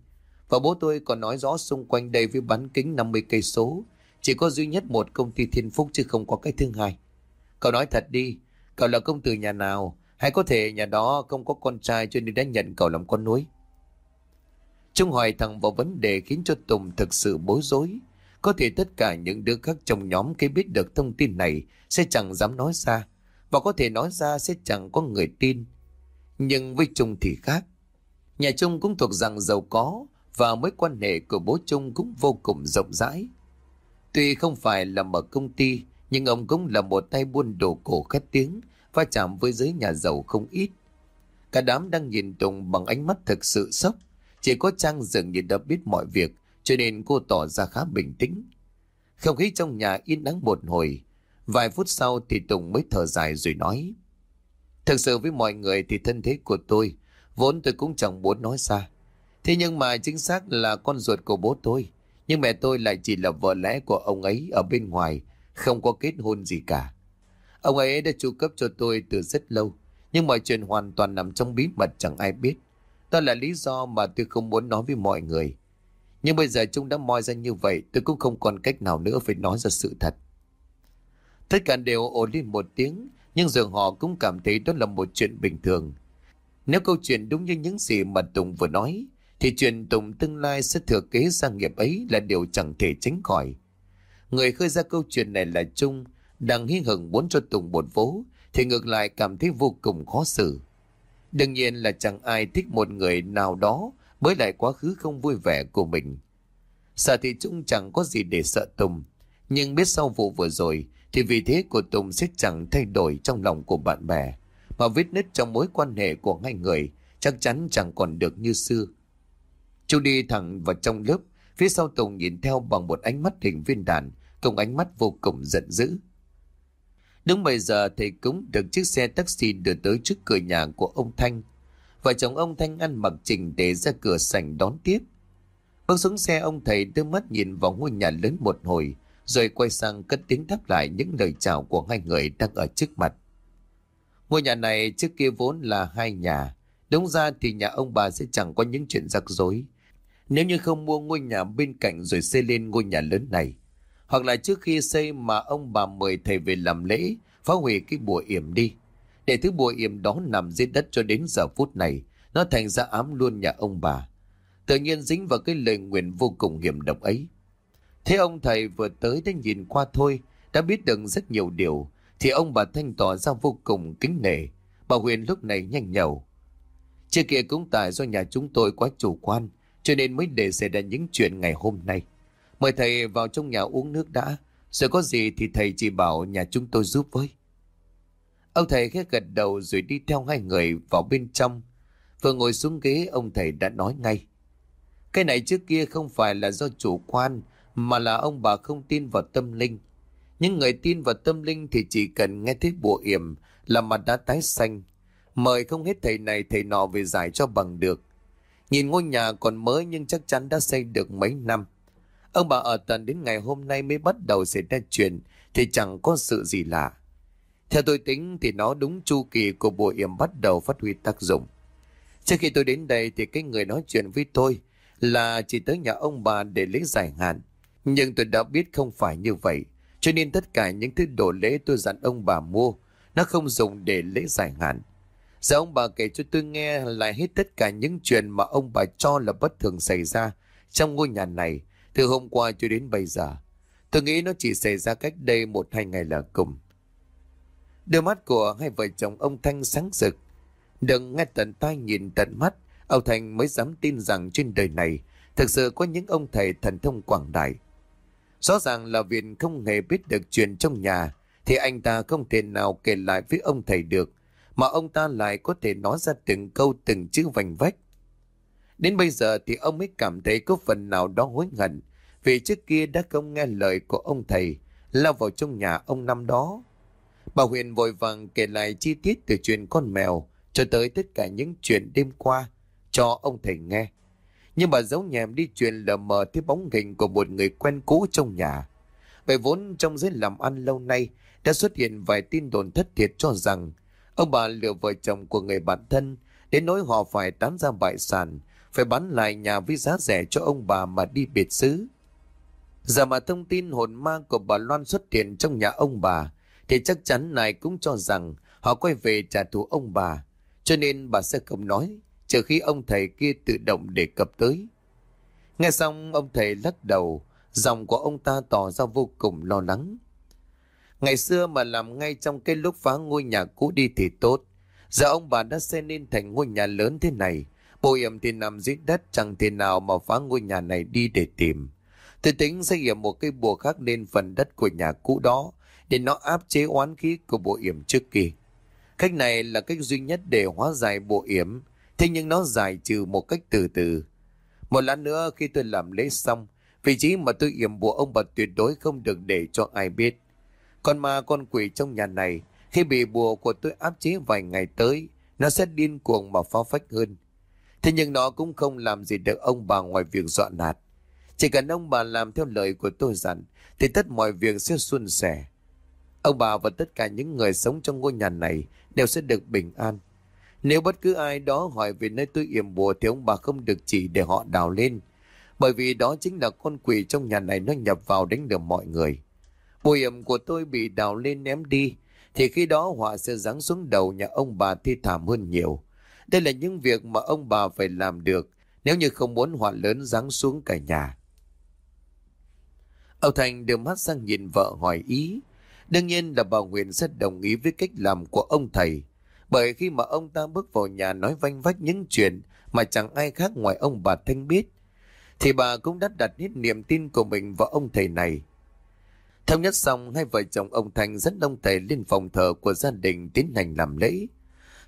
Và bố tôi còn nói rõ xung quanh đây với bán kính 50 cây số. Chỉ có duy nhất một công ty Thiên Phúc chứ không có cái thứ hai. Cậu nói thật đi, cậu là công tử nhà nào? Hay có thể nhà đó không có con trai cho nên đã nhận cậu làm con nuôi? Trung hỏi thẳng vào vấn đề khiến cho Tùng thực sự bối rối. Có thể tất cả những đứa khác trong nhóm khi biết được thông tin này sẽ chẳng dám nói ra. Và có thể nói ra sẽ chẳng có người tin. Nhưng với Trung thì khác. Nhà Trung cũng thuộc dạng giàu có và mối quan hệ của bố Trung cũng vô cùng rộng rãi. Tuy không phải là mở công ty, nhưng ông cũng là một tay buôn đồ cổ khét tiếng, va chạm với giới nhà giàu không ít. Cả đám đang nhìn Tùng bằng ánh mắt thực sự sốc. Chỉ có Trang dường như đã biết mọi việc, cho nên cô tỏ ra khá bình tĩnh. Không khí trong nhà yên nắng một hồi. Vài phút sau thì Tùng mới thở dài rồi nói. Thực sự với mọi người thì thân thế của tôi, vốn tôi cũng chẳng muốn nói xa. Thế nhưng mà chính xác là con ruột của bố tôi. Nhưng mẹ tôi lại chỉ là vợ lẽ của ông ấy ở bên ngoài, không có kết hôn gì cả. Ông ấy đã chu cấp cho tôi từ rất lâu, nhưng mọi chuyện hoàn toàn nằm trong bí mật chẳng ai biết. Đó là lý do mà tôi không muốn nói với mọi người. Nhưng bây giờ chúng đã moi ra như vậy, tôi cũng không còn cách nào nữa phải nói ra sự thật. Tất cả đều ổn lên một tiếng, nhưng dường họ cũng cảm thấy đó là một chuyện bình thường. Nếu câu chuyện đúng như những gì mà Tùng vừa nói, thì chuyện Tùng tương lai sẽ thừa kế gia nghiệp ấy là điều chẳng thể tránh khỏi. Người khơi ra câu chuyện này là Trung, đang hí hửng muốn cho Tùng bột vố, thì ngược lại cảm thấy vô cùng khó xử. Đương nhiên là chẳng ai thích một người nào đó với lại quá khứ không vui vẻ của mình. Sợ thì Trung chẳng có gì để sợ Tùng, nhưng biết sau vụ vừa rồi thì vì thế của Tùng sẽ chẳng thay đổi trong lòng của bạn bè, mà vết nứt trong mối quan hệ của hai người chắc chắn chẳng còn được như xưa. Chú đi thẳng vào trong lớp, phía sau Tùng nhìn theo bằng một ánh mắt hình viên đàn, cùng ánh mắt vô cùng giận dữ. Đúng bây giờ thầy cúng được chiếc xe taxi đưa tới trước cửa nhà của ông Thanh. Vợ chồng ông Thanh ăn mặc chỉnh để ra cửa sảnh đón tiếp. Bước xuống xe ông thầy đưa mắt nhìn vào ngôi nhà lớn một hồi, rồi quay sang cất tiếng đáp lại những lời chào của hai người đang ở trước mặt. Ngôi nhà này trước kia vốn là hai nhà, đúng ra thì nhà ông bà sẽ chẳng có những chuyện rắc rối. Nếu như không mua ngôi nhà bên cạnh rồi xây lên ngôi nhà lớn này, hoặc là trước khi xây mà ông bà mời thầy về làm lễ, phá hủy cái bùa yểm đi. Để thứ bùa yểm đó nằm dưới đất cho đến giờ phút này, nó thành ra ám luôn nhà ông bà. Tự nhiên dính vào cái lời nguyện vô cùng hiểm độc ấy. Thế ông thầy vừa tới đã nhìn qua thôi, đã biết được rất nhiều điều, thì ông bà Thanh tỏ ra vô cùng kính nể. Bà Huyền lúc này nhanh nhầu. Trước kia cũng tại do nhà chúng tôi quá chủ quan, cho nên mới để xảy ra những chuyện ngày hôm nay. Mời thầy vào trong nhà uống nước đã, rồi có gì thì thầy chỉ bảo nhà chúng tôi giúp với. Ông thầy khét gật đầu rồi đi theo hai người vào bên trong. Vừa ngồi xuống ghế ông thầy đã nói ngay. Cái này trước kia không phải là do chủ quan mà là ông bà không tin vào tâm linh. Những người tin vào tâm linh thì chỉ cần nghe thấy bùa yểm là mặt đã tái xanh. Mời không hết thầy này thầy nọ về giải cho bằng được. Nhìn ngôi nhà còn mới nhưng chắc chắn đã xây được mấy năm. Ông bà ở tận đến ngày hôm nay mới bắt đầu xảy ra chuyện thì chẳng có sự gì lạ. Theo tôi tính thì nó đúng chu kỳ của bùa yểm bắt đầu phát huy tác dụng. Trước khi tôi đến đây thì cái người nói chuyện với tôi là chỉ tới nhà ông bà để lấy giải hạn. Nhưng tôi đã biết không phải như vậy. Cho nên tất cả những thứ đồ lễ tôi dặn ông bà mua, nó không dùng để lễ giải hạn. Giờ ông bà kể cho tôi nghe lại hết tất cả những chuyện mà ông bà cho là bất thường xảy ra trong ngôi nhà này từ hôm qua cho đến bây giờ. Tôi nghĩ nó chỉ xảy ra cách đây một hai ngày là cùng. Đôi mắt của hai vợ chồng ông Thanh sáng rực. Đừng nghe tận tai nhìn tận mắt, ông Thanh mới dám tin rằng trên đời này thực sự có những ông thầy thần thông quảng đại. Rõ ràng là vì không hề biết được chuyện trong nhà, thì anh ta không thể nào kể lại với ông thầy được, mà ông ta lại có thể nói ra từng câu từng chữ vành vách. Đến bây giờ thì ông mới cảm thấy có phần nào đó hối hận, vì trước kia đã không nghe lời của ông thầy, lao vào trong nhà ông năm đó. Bà Huyền vội vàng kể lại chi tiết từ chuyện con mèo cho tới tất cả những chuyện đêm qua cho ông thầy nghe. Nhưng bà giấu nhèm đi chuyện lờ mờ thấy bóng hình của một người quen cũ trong nhà. Vậy vốn trong giới làm ăn lâu nay đã xuất hiện vài tin đồn thất thiệt cho rằng ông bà lừa vợ chồng của người bạn thân đến nỗi họ phải tán ra bại sản, phải bán lại nhà với giá rẻ cho ông bà mà đi biệt xứ. Giờ mà thông tin hồn ma của bà Loan xuất hiện trong nhà ông bà thì chắc chắn này cũng cho rằng họ quay về trả thù ông bà. Cho nên bà sẽ không nói, trừ khi ông thầy kia tự động đề cập tới. Nghe xong ông thầy lắc đầu, giọng của ông ta tỏ ra vô cùng lo lắng. Ngày xưa mà làm ngay trong cái lúc phá ngôi nhà cũ đi thì tốt. Giờ ông bà đã xây nên thành ngôi nhà lớn thế này. Bộ yểm thì nằm dưới đất chẳng thể nào mà phá ngôi nhà này đi để tìm. Tôi tính sẽ hiểm một cái bùa khác lên phần đất của nhà cũ đó để nó áp chế oán khí của bộ yểm trước kia. Cách này là cách duy nhất để hóa giải bộ yểm, thế nhưng nó giải trừ một cách từ từ. Một lát nữa khi tôi làm lễ xong, vị trí mà tôi yểm bùa ông bà tuyệt đối không được để cho ai biết. Còn mà con quỷ trong nhà này, khi bị bùa của tôi áp chế vài ngày tới, nó sẽ điên cuồng mà phá phách hơn. Thế nhưng nó cũng không làm gì được ông bà ngoài việc dọa nạt. Chỉ cần ông bà làm theo lời của tôi dặn, thì tất mọi việc sẽ suôn sẻ. Ông bà và tất cả những người sống trong ngôi nhà này đều sẽ được bình an. Nếu bất cứ ai đó hỏi về nơi tôi yểm bùa thì ông bà không được chỉ để họ đào lên. Bởi vì đó chính là con quỷ trong nhà này nó nhập vào đánh lừa mọi người. Bùa yểm của tôi bị đào lên ném đi thì khi đó họa sẽ giáng xuống đầu nhà ông bà thi thảm hơn nhiều. Đây là những việc mà ông bà phải làm được nếu như không muốn họa lớn giáng xuống cả nhà. Âu Thành đưa mắt sang nhìn vợ hỏi ý. Đương nhiên là bà Nguyễn rất đồng ý với cách làm của ông thầy. Bởi khi mà ông ta bước vào nhà nói vanh vách những chuyện mà chẳng ai khác ngoài ông bà Thanh biết, thì bà cũng đã đặt hết niềm tin của mình vào ông thầy này. Thống nhất xong, hai vợ chồng ông Thành dẫn ông thầy lên phòng thờ của gia đình tiến hành làm lễ.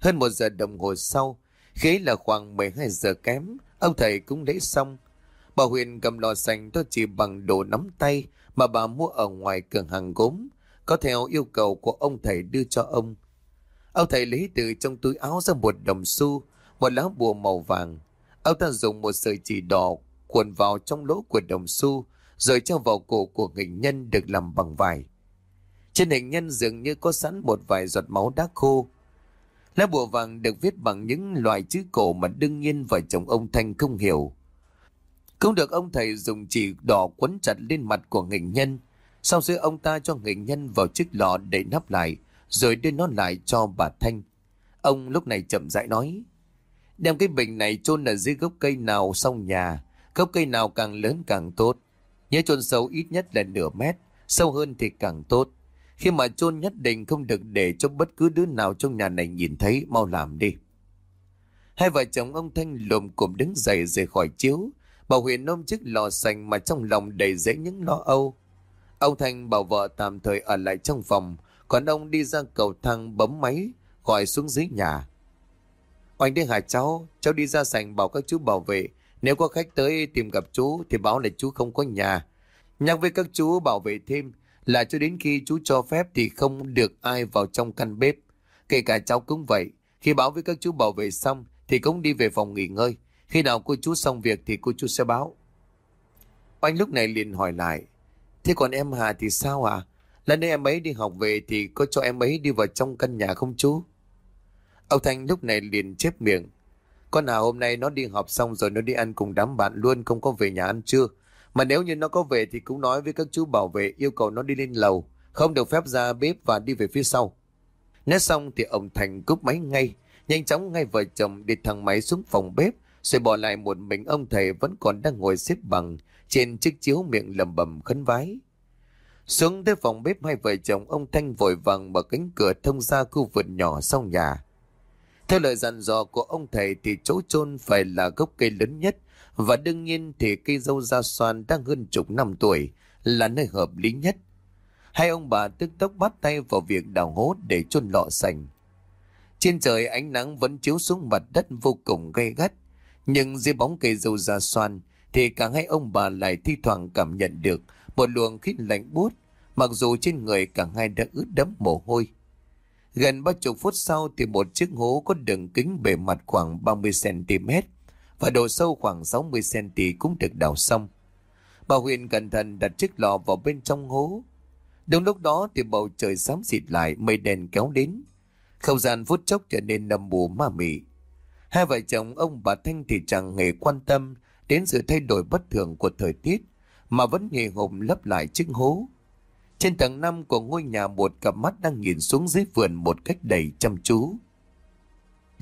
Hơn một giờ đồng hồ sau, khi là khoảng 12 giờ kém, ông thầy cũng lễ xong. Bà Huyền cầm lò xanh tôi chỉ bằng đồ nắm tay mà bà mua ở ngoài cửa hàng gốm, có theo yêu cầu của ông thầy đưa cho ông. Ông thầy lấy từ trong túi áo ra một đồng xu, một lá bùa màu vàng. Ông ta dùng một sợi chỉ đỏ cuộn vào trong lỗ của đồng xu, rồi cho vào cổ của hình nhân được làm bằng vải. Trên hình nhân dường như có sẵn một vài giọt máu đã khô. Lá bùa vàng được viết bằng những loại chữ cổ mà đương nhiên vợ chồng ông Thanh không hiểu. Cũng được ông thầy dùng chỉ đỏ quấn chặt lên mặt của nghệ nhân. Sau giữa ông ta cho nghệ nhân vào chiếc lọ để nắp lại, rồi đưa nó lại cho bà Thanh. Ông lúc này chậm rãi nói, đem cái bình này chôn ở dưới gốc cây nào xong nhà, gốc cây nào càng lớn càng tốt. Nhớ chôn sâu ít nhất là nửa mét, sâu hơn thì càng tốt. Khi mà chôn nhất định không được để cho bất cứ đứa nào trong nhà này nhìn thấy, mau làm đi. Hai vợ chồng ông Thanh lồm cồm đứng dậy rời khỏi chiếu. Bà Huyền ôm chiếc lò xanh mà trong lòng đầy dễ những lo âu. Ông Thanh bảo vợ tạm thời ở lại trong phòng, còn ông đi ra cầu thang bấm máy, gọi xuống dưới nhà. Oanh đi hả cháu, cháu đi ra sành bảo các chú bảo vệ, nếu có khách tới tìm gặp chú thì báo là chú không có nhà. Nhắc với các chú bảo vệ thêm là cho đến khi chú cho phép thì không được ai vào trong căn bếp. Kể cả cháu cũng vậy, khi báo với các chú bảo vệ xong thì cũng đi về phòng nghỉ ngơi. Khi nào cô chú xong việc thì cô chú sẽ báo. Oanh lúc này liền hỏi lại, thế còn em Hà thì sao à? Lần này em ấy đi học về thì có cho em ấy đi vào trong căn nhà không chú? Ông Thanh lúc này liền chép miệng. Con nào hôm nay nó đi học xong rồi nó đi ăn cùng đám bạn luôn không có về nhà ăn trưa. Mà nếu như nó có về thì cũng nói với các chú bảo vệ yêu cầu nó đi lên lầu. Không được phép ra bếp và đi về phía sau. Nói xong thì ông Thành cúp máy ngay. Nhanh chóng ngay vợ chồng đi thang máy xuống phòng bếp. Rồi bỏ lại một mình ông thầy vẫn còn đang ngồi xếp bằng trên chiếc chiếu miệng lầm bầm khấn vái. Xuống tới phòng bếp, hai vợ chồng ông Thanh vội vàng mở cánh cửa thông ra khu vườn nhỏ sau nhà. Theo lời dặn dò của ông thầy thì chỗ chôn phải là gốc cây lớn nhất và đương nhiên thì cây dâu da xoan đang hơn chục năm tuổi là nơi hợp lý nhất. Hai ông bà tức tốc bắt tay vào việc đào hố để chôn lọ sành. Trên trời ánh nắng vẫn chiếu xuống mặt đất vô cùng gay gắt, nhưng dưới bóng cây dâu da xoan thì cả hai ông bà lại thi thoảng cảm nhận được một luồng khí lạnh buốt, mặc dù trên người cả hai đã ướt đẫm mồ hôi. Gần ba chục phút sau thì một chiếc hố có đường kính bề mặt khoảng 30cm và độ sâu khoảng 60cm cũng được đào xong. Bà Huyền cẩn thận đặt chiếc lò vào bên trong hố. Đúng lúc đó thì bầu trời xám xịt lại, mây đèn kéo đến. Không gian phút chốc trở nên nầm mù ma mị. Hai vợ chồng ông bà Thanh thì chẳng hề quan tâm đến sự thay đổi bất thường của thời tiết, mà vẫn nghề hùng lấp lại chiếc hố. Trên tầng 5 của ngôi nhà một cặp mắt đang nhìn xuống dưới vườn một cách đầy chăm chú.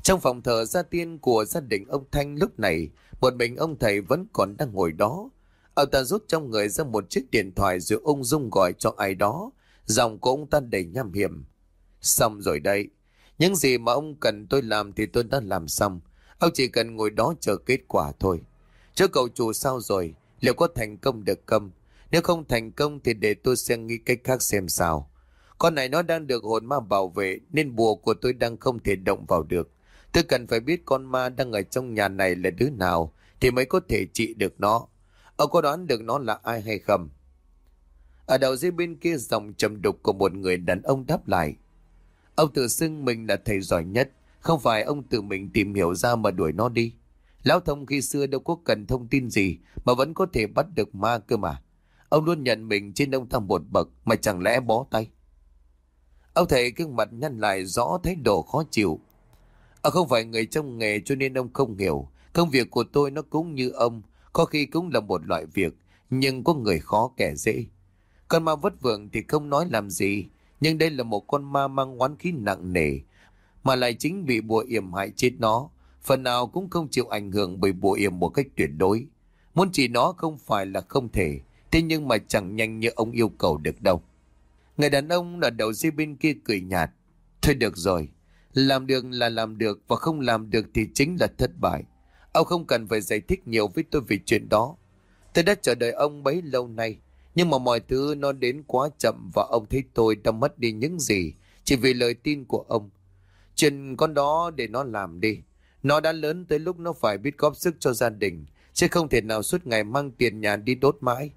Trong phòng thờ gia tiên của gia đình ông Thanh lúc này, một mình ông thầy vẫn còn đang ngồi đó. Ông ta rút trong người ra một chiếc điện thoại rồi ông dung gọi cho ai đó. Dòng của ông ta đầy nham hiểm. Xong rồi đây. Những gì mà ông cần tôi làm thì tôi đã làm xong. Ông chỉ cần ngồi đó chờ kết quả thôi. Chứ cậu chủ sao rồi? Liệu có thành công được không? Nếu không thành công thì để tôi xem nghĩ cách khác xem sao. Con này nó đang được hồn ma bảo vệ nên bùa của tôi đang không thể động vào được. Tôi cần phải biết con ma đang ở trong nhà này là đứa nào thì mới có thể trị được nó. Ông có đoán được nó là ai hay không? Ở đầu dưới bên kia dòng trầm đục của một người đàn ông đáp lại. Ông tự xưng mình là thầy giỏi nhất, không phải ông tự mình tìm hiểu ra mà đuổi nó đi. Lão thông khi xưa đâu có cần thông tin gì mà vẫn có thể bắt được ma cơ mà. Ông luôn nhận mình trên ông thằng một bậc mà chẳng lẽ bó tay. Ông thầy gương mặt nhăn lại rõ thái độ khó chịu. Ông không phải người trong nghề cho nên ông không hiểu. Công việc của tôi nó cũng như ông, có khi cũng là một loại việc, nhưng có người khó kẻ dễ. Con ma vất vượng thì không nói làm gì, nhưng đây là một con ma mang oán khí nặng nề, mà lại chính bị bùa yểm hại chết nó, phần nào cũng không chịu ảnh hưởng bởi bùa yểm một cách tuyệt đối. Muốn chỉ nó không phải là không thể, thế nhưng mà chẳng nhanh như ông yêu cầu được đâu. Người đàn ông ở đầu dây bên kia cười nhạt. Thôi được rồi, làm được là làm được và không làm được thì chính là thất bại. Ông không cần phải giải thích nhiều với tôi về chuyện đó. Tôi đã chờ đợi ông bấy lâu nay, nhưng mà mọi thứ nó đến quá chậm và ông thấy tôi đã mất đi những gì chỉ vì lời tin của ông. Chuyện con đó để nó làm đi. Nó đã lớn tới lúc nó phải biết góp sức cho gia đình, chứ không thể nào suốt ngày mang tiền nhà đi đốt mãi.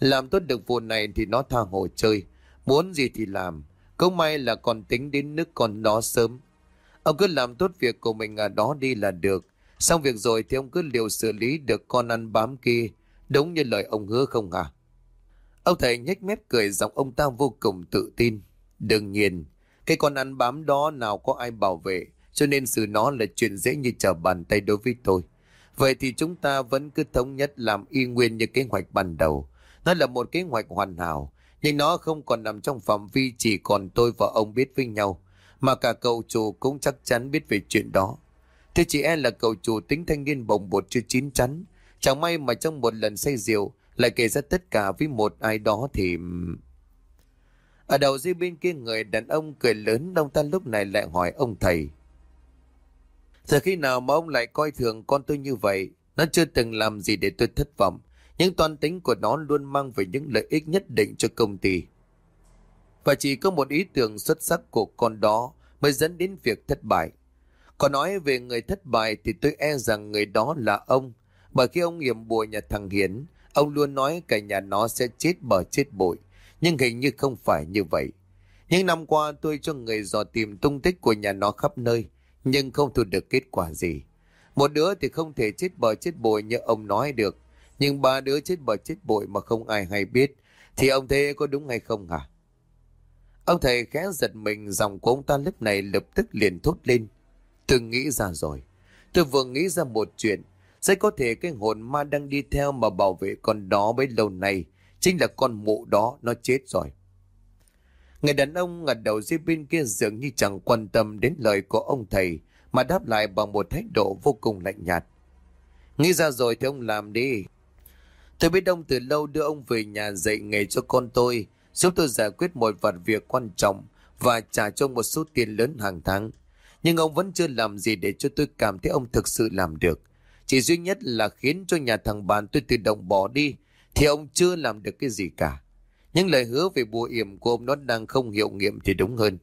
Làm tốt được vụ này thì nó tha hồ chơi, muốn gì thì làm. Không may là còn tính đến nước con đó sớm. Ông cứ làm tốt việc của mình ở đó đi là được. Xong việc rồi thì ông cứ liệu xử lý được con ăn bám kia, đúng như lời ông hứa không à? Ông thầy nhếch mép cười giọng ông ta vô cùng tự tin. Đương nhiên, cái con ăn bám đó nào có ai bảo vệ, cho nên xử nó là chuyện dễ như trở bàn tay đối với tôi. Vậy thì chúng ta vẫn cứ thống nhất làm y nguyên như kế hoạch ban đầu. Nó là một kế hoạch hoàn hảo, nhưng nó không còn nằm trong phạm vi chỉ còn tôi và ông biết với nhau, mà cả cậu chủ cũng chắc chắn biết về chuyện đó. Thế chỉ e là cậu chủ tính thanh niên bồng bột chưa chín chắn. Chẳng may mà trong một lần say rượu, lại kể ra tất cả với một ai đó thì... Ở đầu dây bên kia người đàn ông cười lớn, ông ta lúc này lại hỏi ông thầy. Từ khi nào mà ông lại coi thường con tôi như vậy? Nó chưa từng làm gì để tôi thất vọng. Nhưng toàn tính của nó luôn mang về những lợi ích nhất định cho công ty. Và chỉ có một ý tưởng xuất sắc của con đó mới dẫn đến việc thất bại. Còn nói về người thất bại thì tôi e rằng người đó là ông. Bởi khi ông hiểm bùa nhà thằng Hiến, ông luôn nói cả nhà nó sẽ chết bờ chết bụi. Nhưng hình như không phải như vậy. Những năm qua tôi cho người dò tìm tung tích của nhà nó khắp nơi, nhưng không thu được kết quả gì. Một đứa thì không thể chết bờ chết bụi như ông nói được, nhưng ba đứa chết bờ chết bụi mà không ai hay biết, thì ông thế có đúng hay không hả? Ông thầy khẽ giật mình dòng của ông ta lúc này lập tức liền thốt lên. Tôi nghĩ ra rồi. Tôi vừa nghĩ ra một chuyện. Sẽ có thể cái hồn ma đang đi theo mà bảo vệ con đó bấy lâu nay. Chính là con mụ đó nó chết rồi. Người đàn ông ngặt đầu dưới bên kia dường như chẳng quan tâm đến lời của ông thầy mà đáp lại bằng một thái độ vô cùng lạnh nhạt. Nghĩ ra rồi thì ông làm đi. Tôi biết ông từ lâu đưa ông về nhà dạy nghề cho con tôi, giúp tôi giải quyết một vài việc quan trọng và trả cho một số tiền lớn hàng tháng. Nhưng ông vẫn chưa làm gì để cho tôi cảm thấy ông thực sự làm được. Chỉ duy nhất là khiến cho nhà thằng bạn tôi tự động bỏ đi, thì ông chưa làm được cái gì cả. Những lời hứa về bùa yểm của ông nó đang không hiệu nghiệm thì đúng hơn.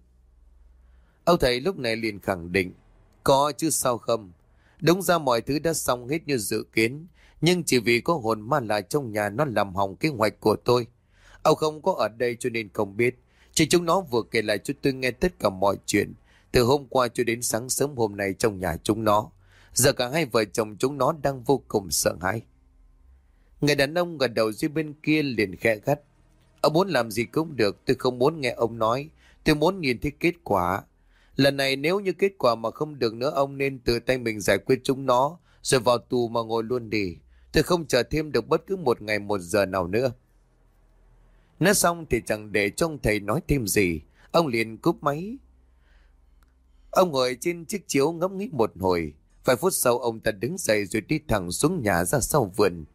Ông thầy lúc này liền khẳng định, có chứ sao không. Đúng ra mọi thứ đã xong hết như dự kiến, nhưng chỉ vì có hồn ma lại trong nhà nó làm hỏng kế hoạch của tôi. Ông không có ở đây cho nên không biết. Chỉ chúng nó vừa kể lại cho tôi nghe tất cả mọi chuyện, từ hôm qua cho đến sáng sớm hôm nay trong nhà chúng nó. Giờ cả hai vợ chồng chúng nó đang vô cùng sợ hãi. Người đàn ông gật đầu dưới bên kia liền khẽ gắt. Ông muốn làm gì cũng được, tôi không muốn nghe ông nói. Tôi muốn nhìn thấy kết quả. Lần này nếu như kết quả mà không được nữa ông nên tự tay mình giải quyết chúng nó, rồi vào tù mà ngồi luôn đi. Tôi không chờ thêm được bất cứ một ngày một giờ nào nữa. Nói xong thì chẳng để trong thầy nói thêm gì. Ông liền cúp máy. Ông ngồi trên chiếc chiếu ngẫm nghĩ một hồi. Vài phút sau, ông ta đứng dậy rồi đi thẳng xuống nhà ra sau vườn.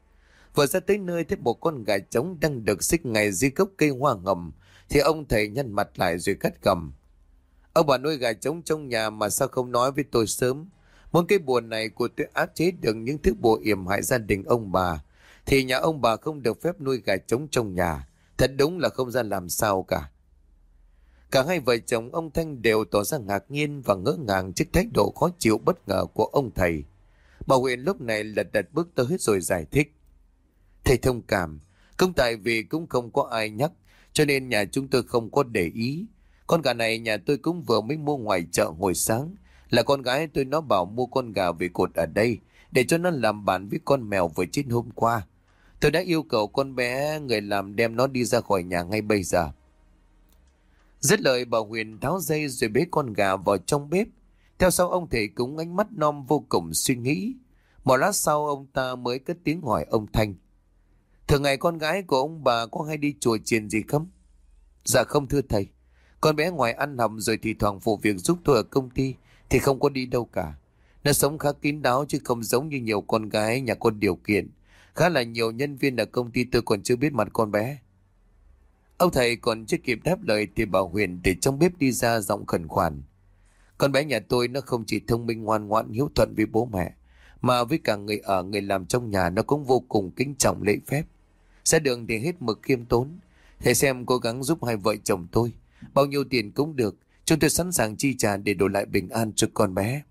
Vừa ra tới nơi thấy một con gà trống đang được xích ngay dưới gốc cây hoa ngầm, thì ông thầy nhăn mặt lại rồi cắt gầm. Ông bà nuôi gà trống trong nhà mà sao không nói với tôi sớm. Muốn cái buồn này của tôi áp chế được những thứ bùa yểm hại gia đình ông bà. Thì nhà ông bà không được phép nuôi gà trống trong nhà. Thật đúng là không ra làm sao cả. Cả hai vợ chồng ông Thanh đều tỏ ra ngạc nhiên và ngỡ ngàng trước thái độ khó chịu bất ngờ của ông thầy. Bà Huyền lúc này lật đật bước tới rồi giải thích. Thầy thông cảm, không tại vì cũng không có ai nhắc, cho nên nhà chúng tôi không có để ý. Con gà này nhà tôi cũng vừa mới mua ngoài chợ hồi sáng. Là con gái tôi nó bảo mua con gà về cột ở đây, để cho nó làm bạn với con mèo vừa chết hôm qua. Tôi đã yêu cầu con bé người làm đem nó đi ra khỏi nhà ngay bây giờ. Dứt lời, bà Huyền tháo dây rồi bế con gà vào trong bếp. Theo sau, ông thầy cũng ánh mắt non vô cùng suy nghĩ. Một lát sau, ông ta mới cất tiếng hỏi ông Thanh. Thường ngày con gái của ông bà có hay đi chùa chiền gì không? Dạ không, thưa thầy. Con bé ngoài ăn học rồi thì thoảng phụ việc giúp tôi ở công ty thì không có đi đâu cả. Nó sống khá kín đáo chứ không giống như nhiều con gái nhà con điều kiện. Khá là nhiều nhân viên ở công ty tôi còn chưa biết mặt con bé. Ông thầy còn chưa kịp đáp lời thì bảo Huyền từ trong bếp đi ra giọng khẩn khoản. Con bé nhà tôi nó không chỉ thông minh ngoan ngoãn hiếu thuận với bố mẹ, mà với cả người ở người làm trong nhà nó cũng vô cùng kính trọng lễ phép. Ra đường thì hết mực khiêm tốn. Thầy xem cố gắng giúp hai vợ chồng tôi. Bao nhiêu tiền cũng được, chúng tôi sẵn sàng chi trả để đổi lại bình an cho con bé.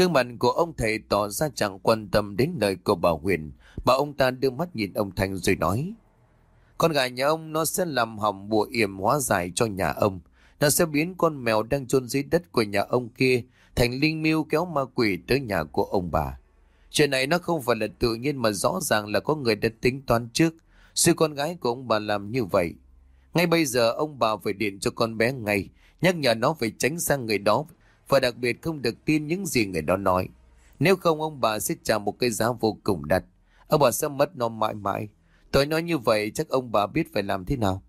Cương mặt của ông thầy tỏ ra chẳng quan tâm đến lời của bà Huyền, bà ông ta đưa mắt nhìn ông Thanh rồi nói. Con gà nhà ông nó sẽ làm hỏng bùa yểm hóa giải cho nhà ông. Nó sẽ biến con mèo đang chôn dưới đất của nhà ông kia thành linh miêu kéo ma quỷ tới nhà của ông bà. Chuyện này nó không phải là tự nhiên mà rõ ràng là có người đã tính toán trước. Sư con gái của ông bà làm như vậy. Ngay bây giờ ông bà phải điện cho con bé ngay, nhắc nhở nó phải tránh sang người đó và đặc biệt không được tin những gì người đó nói. Nếu không ông bà sẽ trả một cái giá vô cùng đắt. Ông bà sẽ mất nó mãi mãi. Tôi nói như vậy chắc ông bà biết phải làm thế nào.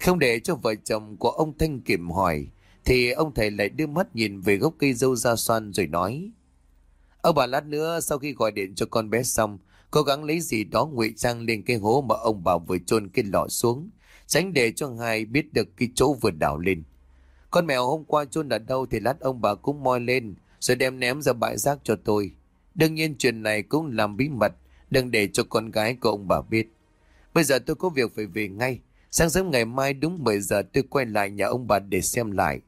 Không để cho vợ chồng của ông Thanh kiểm hỏi, thì ông thầy lại đưa mắt nhìn về gốc cây dâu ra xoan rồi nói. Ông bà lát nữa sau khi gọi điện cho con bé xong, cố gắng lấy gì đó ngụy trang lên cái hố mà ông bà vừa chôn cái lọ xuống, tránh để cho hai biết được cái chỗ vừa đào lên. Con mèo hôm qua chôn ở đâu thì lát ông bà cũng moi lên, rồi đem ném ra bãi rác cho tôi. Đương nhiên chuyện này cũng làm bí mật, đừng để cho con gái của ông bà biết. Bây giờ tôi có việc phải về ngay. Sáng sớm ngày mai đúng 10 giờ tôi quay lại nhà ông bà để xem lại.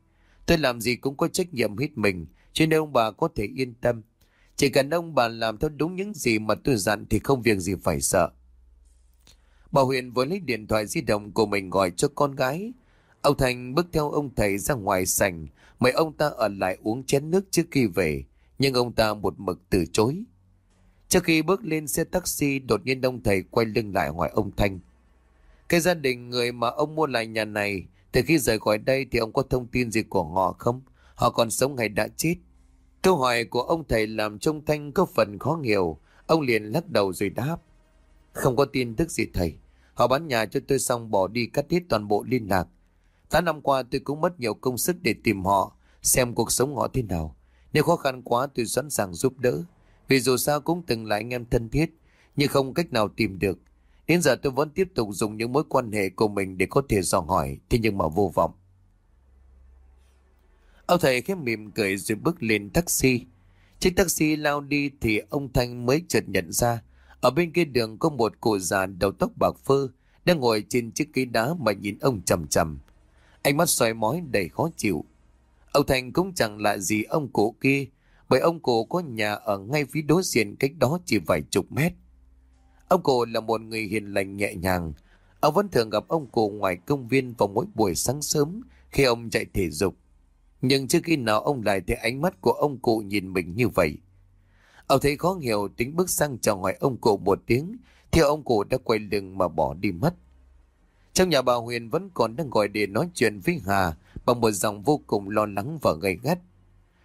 Tôi làm gì cũng có trách nhiệm hết mình, cho nên ông bà có thể yên tâm. Chỉ cần ông bà làm theo đúng những gì mà tôi dặn thì không việc gì phải sợ. Bà Huyền vừa lấy điện thoại di động của mình gọi cho con gái. Ông Thành bước theo ông thầy ra ngoài sảnh, mời ông ta ở lại uống chén nước trước khi về. Nhưng ông ta một mực từ chối. Trước khi bước lên xe taxi, đột nhiên ông thầy quay lưng lại hỏi ông Thanh. Cái gia đình người mà ông mua lại nhà này, từ khi rời khỏi đây thì ông có thông tin gì của họ không? Họ còn sống hay đã chết? Câu hỏi của ông thầy làm trông Thanh có phần khó hiểu. Ông liền lắc đầu rồi đáp. Không có tin tức gì thầy. Họ bán nhà cho tôi xong bỏ đi cắt hết toàn bộ liên lạc. Tám năm qua tôi cũng mất nhiều công sức để tìm họ, xem cuộc sống họ thế nào. Nếu khó khăn quá tôi sẵn sàng giúp đỡ. Vì dù sao cũng từng là anh em thân thiết, nhưng không cách nào tìm được. Đến giờ tôi vẫn tiếp tục dùng những mối quan hệ của mình để có thể dò hỏi, thế nhưng mà vô vọng. Ông thầy khép mỉm cười rồi bước lên taxi. Chiếc taxi lao đi thì ông Thanh mới chợt nhận ra, ở bên kia đường có một cụ già đầu tóc bạc phơ, đang ngồi trên chiếc ghế đá mà nhìn ông chầm chầm. Ánh mắt xoay mói đầy khó chịu. Ông Thành cũng chẳng lạ gì ông cụ kia, bởi ông cụ có nhà ở ngay phía đối diện cách đó chỉ vài chục mét. Ông cụ là một người hiền lành nhẹ nhàng. Ông vẫn thường gặp ông cụ ngoài công viên vào mỗi buổi sáng sớm khi ông chạy thể dục. Nhưng trước khi nào ông lại thấy ánh mắt của ông cụ nhìn mình như vậy. Ông thấy khó hiểu tính bước sang chào hỏi ông cụ một tiếng thì ông cụ đã quay lưng mà bỏ đi mất. Trong nhà bà Huyền vẫn còn đang gọi để nói chuyện với Hà bằng một giọng vô cùng lo lắng và gay gắt.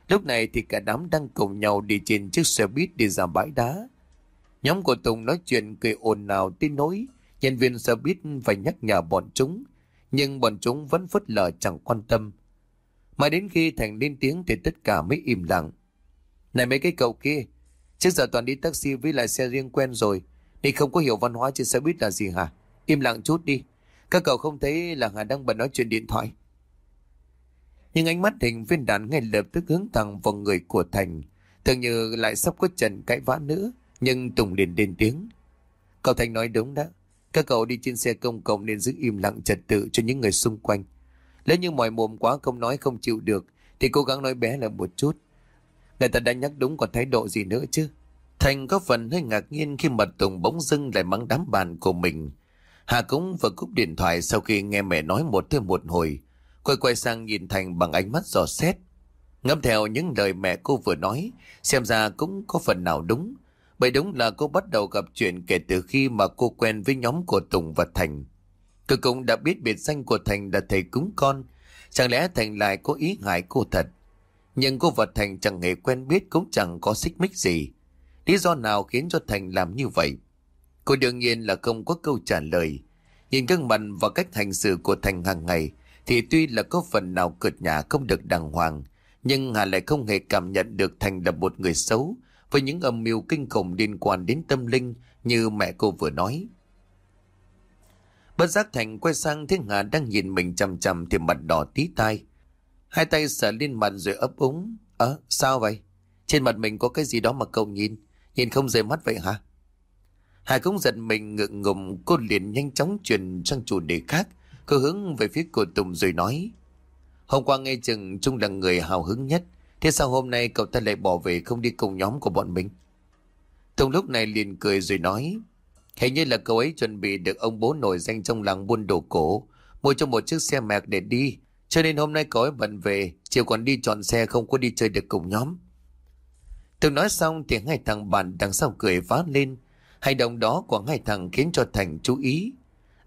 Lúc này thì cả đám đang cùng nhau đi trên chiếc xe buýt đi ra bãi đá. Nhóm của Tùng nói chuyện cười ồn ào tin nối, nhân viên xe buýt phải nhắc nhở bọn chúng, nhưng bọn chúng vẫn phớt lờ chẳng quan tâm. Mà đến khi Thành lên tiếng thì tất cả mới im lặng. Này mấy cái cậu kia, trước giờ toàn đi taxi với lại xe riêng quen rồi, thì không có hiểu văn hóa trên xe buýt là gì hả? Im lặng chút đi. Các cậu không thấy là Hà đang bận nói chuyện điện thoại. Nhưng ánh mắt hình viên đạn ngay lập tức hướng thẳng vào người của Thành. Tưởng như lại sắp có trận cãi vã nữa. Nhưng Tùng liền lên tiếng. Cậu Thành nói đúng đó. Các cậu đi trên xe công cộng nên giữ im lặng trật tự cho những người xung quanh. Nếu như mỏi mồm quá, không nói, không chịu được, thì cố gắng nói bé lại một chút. Người ta đã nhắc đúng còn thái độ gì nữa chứ. Thành có phần hơi ngạc nhiên khi mà Tùng bỗng dưng lại mắng đám bạn của mình. Hà cũng vừa cúp điện thoại sau khi nghe mẹ nói một thêm một hồi. Quay quay sang nhìn Thành bằng ánh mắt dò xét. Ngâm theo những lời mẹ cô vừa nói, xem ra cũng có phần nào đúng. Bởi đúng là cô bắt đầu gặp chuyện kể từ khi mà cô quen với nhóm của Tùng và Thành. Cô cũng đã biết biệt danh của Thành là thầy cúng con. Chẳng lẽ Thành lại có ý hại cô thật? Nhưng cô và Thành chẳng hề quen biết cũng chẳng có xích mích gì. Lý do nào khiến cho Thành làm như vậy? Cô đương nhiên là không có câu trả lời. Nhìn gương mặt và cách hành xử của Thành hàng ngày thì tuy là có phần nào cợt nhà không được đàng hoàng, nhưng Hà lại không hề cảm nhận được Thành là một người xấu với những âm mưu kinh khủng liên quan đến tâm linh như mẹ cô vừa nói. Bất giác Thành quay sang thấy Hà đang nhìn mình chằm chằm thì mặt đỏ tí tai. Hai tay sờ lên mặt rồi ấp úng. Ơ, sao vậy? Trên mặt mình có cái gì đó mà cậu nhìn. Nhìn không rời mắt vậy hả? Hải cũng giật mình ngượng ngùng, cô liền nhanh chóng chuyển sang chủ đề khác. Cô hướng về phía của Tùng rồi nói. Hôm qua nghe chừng Trung là người hào hứng nhất. Thế sao hôm nay cậu ta lại bỏ về không đi cùng nhóm của bọn mình? Tùng lúc này liền cười rồi nói. Hình như là cậu ấy chuẩn bị được ông bố nổi danh trong làng buôn đồ cổ. Mua cho một chiếc xe mẹc để đi. Cho nên hôm nay cậu ấy bận về. Chiều còn đi chọn xe không có đi chơi được cùng nhóm. Tùng nói xong thì hai thằng bạn đằng sau cười phá lên. Hành động đó của hai thằng khiến cho Thành chú ý.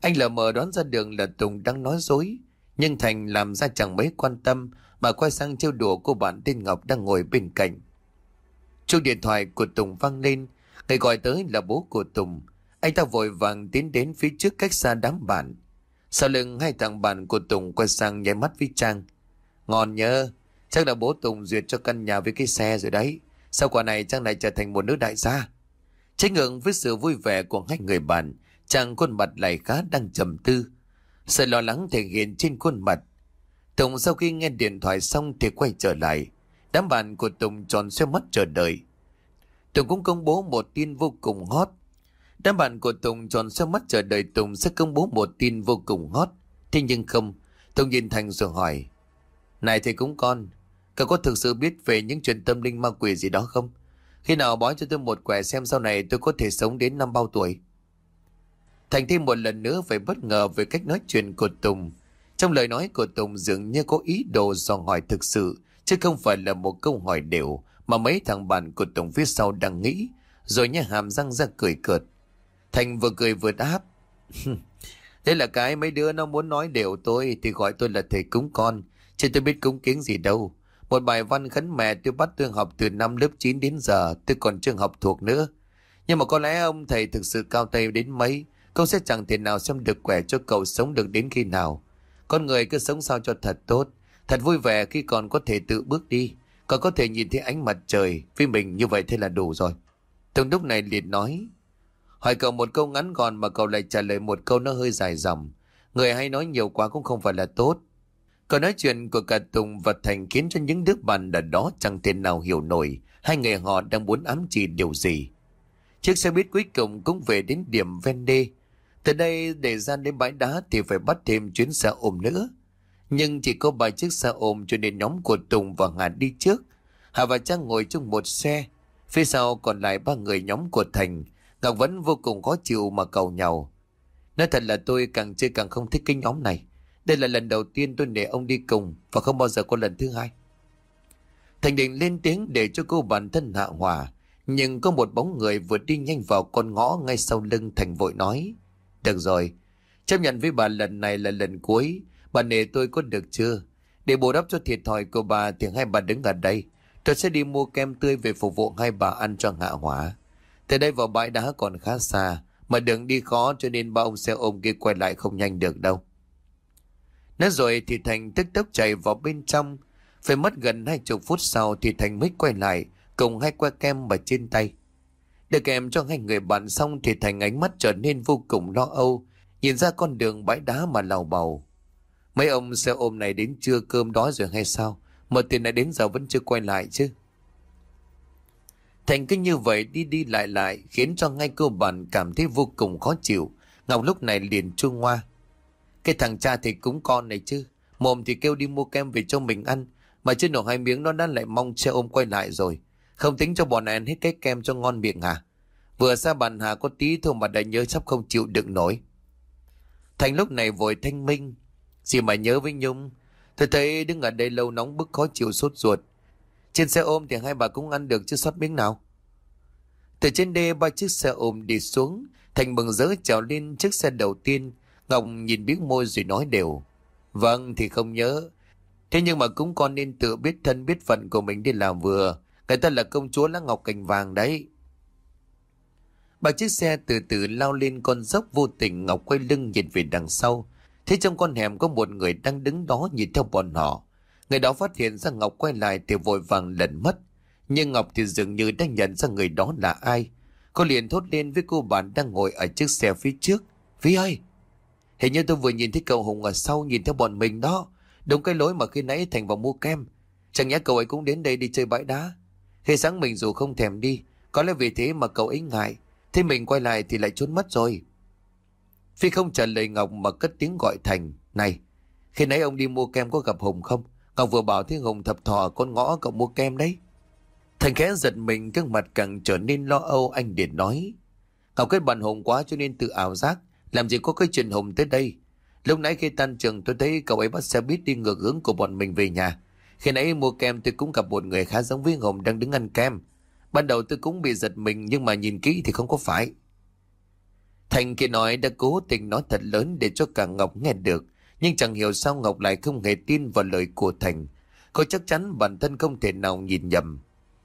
Anh lờ mờ đoán ra đường là Tùng đang nói dối. Nhưng Thành làm ra chẳng mấy quan tâm mà quay sang trêu đùa cô bạn tên Ngọc đang ngồi bên cạnh. Chuông điện thoại của Tùng vang lên. Người gọi tới là bố của Tùng. Anh ta vội vàng tiến đến phía trước cách xa đám bạn. Sau lưng hai thằng bạn của Tùng quay sang nháy mắt với Trang. Ngon nhớ, chắc là bố Tùng duyệt cho căn nhà với cái xe rồi đấy. Sau quả này Trang lại trở thành một nữ đại gia. Trái ngưỡng với sự vui vẻ của hai người bạn, chàng khuôn mặt lại khá đang trầm tư. Sự lo lắng thể hiện trên khuôn mặt. Tùng sau khi nghe điện thoại xong thì quay trở lại. Đám bạn của Tùng tròn xoay mắt chờ đợi. Tùng cũng công bố một tin vô cùng hot. Đám bạn của Tùng tròn xoay mắt chờ đợi Tùng sẽ công bố một tin vô cùng hot. Thế nhưng không, Tùng nhìn Thành rồi hỏi. Này thầy cũng con, cậu có thực sự biết về những chuyện tâm linh ma quỷ gì đó không? Khi nào bói cho tôi một quẻ xem sau này tôi có thể sống đến năm bao tuổi? Thành thêm một lần nữa phải bất ngờ về cách nói chuyện của Tùng. Trong lời nói của Tùng dường như có ý đồ dò hỏi thực sự, chứ không phải là một câu hỏi đều mà mấy thằng bạn của Tùng phía sau đang nghĩ, rồi nha hàm răng ra cười cợt. Thành vừa cười vừa đáp. Thế là cái mấy đứa nó muốn nói đều tôi thì gọi tôi là thầy cúng con, chứ tôi biết cúng kiến gì đâu. Một bài văn khấn mẹ tôi bắt tôi học từ năm lớp 9 đến giờ, tôi còn chưa học thuộc nữa. Nhưng mà có lẽ ông thầy thực sự cao tay đến mấy, cậu sẽ chẳng thể nào xem được quẻ cho cậu sống được đến khi nào. Con người cứ sống sao cho thật tốt, thật vui vẻ khi còn có thể tự bước đi, còn có thể nhìn thấy ánh mặt trời, với mình như vậy thế là đủ rồi. Tùng lúc này liền nói, hỏi cậu một câu ngắn gọn mà cậu lại trả lời một câu nó hơi dài dòng. Người hay nói nhiều quá cũng không phải là tốt. Câu nói chuyện của cả Tùng và Thành khiến cho những đứa bạn ở đó chẳng thể nào hiểu nổi hai người họ đang muốn ám chỉ điều gì. Chiếc xe buýt cuối cùng cũng về đến điểm ven đê. Từ đây để ra đến bãi đá thì phải bắt thêm chuyến xe ôm nữa. Nhưng chỉ có ba chiếc xe ôm cho nên nhóm của Tùng và Hà đi trước. Hà và Trang ngồi trong một xe. Phía sau còn lại ba người nhóm của Thành. Ngọc vẫn vô cùng khó chịu mà cầu nhau. Nói thật là tôi càng chơi càng không thích cái nhóm này. Đây là lần đầu tiên tôi để ông đi cùng và không bao giờ có lần thứ hai. Thành định lên tiếng để cho cô bản thân hạ hòa. Nhưng có một bóng người vừa đi nhanh vào con ngõ ngay sau lưng Thành vội nói. Được rồi, chấp nhận với bà lần này là lần cuối. Bà nể tôi có được chưa? Để bù đắp cho thiệt thòi của bà thì hai bà đứng ở đây. Tôi sẽ đi mua kem tươi về phục vụ hai bà ăn cho hạ hỏa. Từ đây vào bãi đá còn khá xa. Mà đường đi khó cho nên ba ông xe ôm kia quay lại không nhanh được đâu. Nói rồi thì Thành tức tốc chạy vào bên trong. Phải mất gần hai chục phút sau thì Thành mới quay lại cùng hai que kem ở trên tay. Được kèm cho hai người bạn xong thì Thành ánh mắt trở nên vô cùng lo âu, nhìn ra con đường bãi đá mà lào bầu. Mấy ông xe ôm này đến trưa cơm đói rồi hay sao? Mà tiền này đến giờ vẫn chưa quay lại chứ. Thành cứ như vậy đi đi lại lại khiến cho ngay cô bạn cảm thấy vô cùng khó chịu. Ngọc lúc này liền trung hoa. Cái thằng cha thì cúng con này chứ. Mồm thì kêu đi mua kem về cho mình ăn. Mà chưa nổ hai miếng nó đã lại mong xe ôm quay lại rồi. Không tính cho bọn này ăn hết cái kem cho ngon miệng à. Vừa ra bàn hà có tí thôi mà đã nhớ sắp không chịu đựng nổi. Thành lúc này vội thanh minh. Gì mà nhớ với Nhung. Tôi thấy đứng ở đây lâu nóng bức khó chịu sốt ruột. Trên xe ôm thì hai bà cũng ăn được chứ sót miếng nào. Từ trên đê ba chiếc xe ôm đi xuống. Thành mừng rỡ trèo lên chiếc xe đầu tiên. Ngọc nhìn biết môi rồi nói đều. Vâng thì không nhớ. Thế nhưng mà cũng con nên tự biết thân biết phận của mình đi làm vừa. Người ta là công chúa lá ngọc cành vàng đấy. Bà chiếc xe từ từ lao lên con dốc vô tình Ngọc quay lưng nhìn về đằng sau. Thế trong con hẻm có một người đang đứng đó nhìn theo bọn họ. Người đó phát hiện ra Ngọc quay lại thì vội vàng lẩn mất. Nhưng Ngọc thì dường như đã nhận ra người đó là ai. Cô liền thốt lên với cô bạn đang ngồi ở chiếc xe phía trước. Phi ơi! Hình như tôi vừa nhìn thấy cậu Hùng ở sau nhìn theo bọn mình đó. Đúng cái lối mà khi nãy Thành vào mua kem. Chẳng nhẽ cậu ấy cũng đến đây đi chơi bãi đá. Khi sáng mình dù không thèm đi. Có lẽ vì thế mà cậu ấy ngại. Thế mình quay lại thì lại trốn mất rồi. Phi không trả lời Ngọc mà cất tiếng gọi Thành. Này, khi nãy ông đi mua kem có gặp Hùng không? Ngọc vừa bảo thấy Hùng thập thò con ngõ cậu mua kem đấy. Thành khẽ giật mình gương mặt càng trở nên lo âu anh điện nói. Ngọc kết bạn Hùng quá cho nên tự ảo giác. Làm gì có cái chuyện Hùng tới đây. Lúc nãy khi tan trường tôi thấy cậu ấy bắt xe buýt đi ngược hướng của bọn mình về nhà. Khi nãy mua kem tôi cũng gặp một người khá giống với Hùng đang đứng ăn kem. Ban đầu tôi cũng bị giật mình nhưng mà nhìn kỹ thì không có phải. Thành kia nói đã cố tình nói thật lớn để cho cả Ngọc nghe được. Nhưng chẳng hiểu sao Ngọc lại không hề tin vào lời của Thành. Cô chắc chắn bản thân không thể nào nhìn nhầm.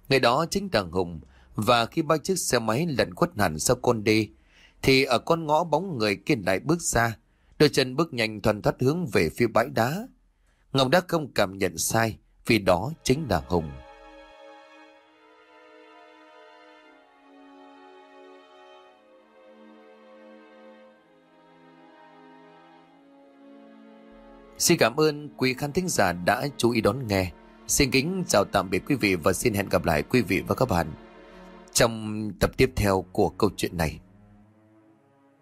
Người đó chính là Hùng. Và khi ba chiếc xe máy lẩn khuất hẳn sau con đê. Thì ở con ngõ bóng người kia lại bước ra. Đôi chân bước nhanh thuần thoát hướng về phía bãi đá. Ngọc đã không cảm nhận sai. Vì đó chính là Hùng. Xin cảm ơn quý khán thính giả đã chú ý đón nghe. Xin kính chào tạm biệt quý vị và xin hẹn gặp lại quý vị và các bạn trong tập tiếp theo của câu chuyện này.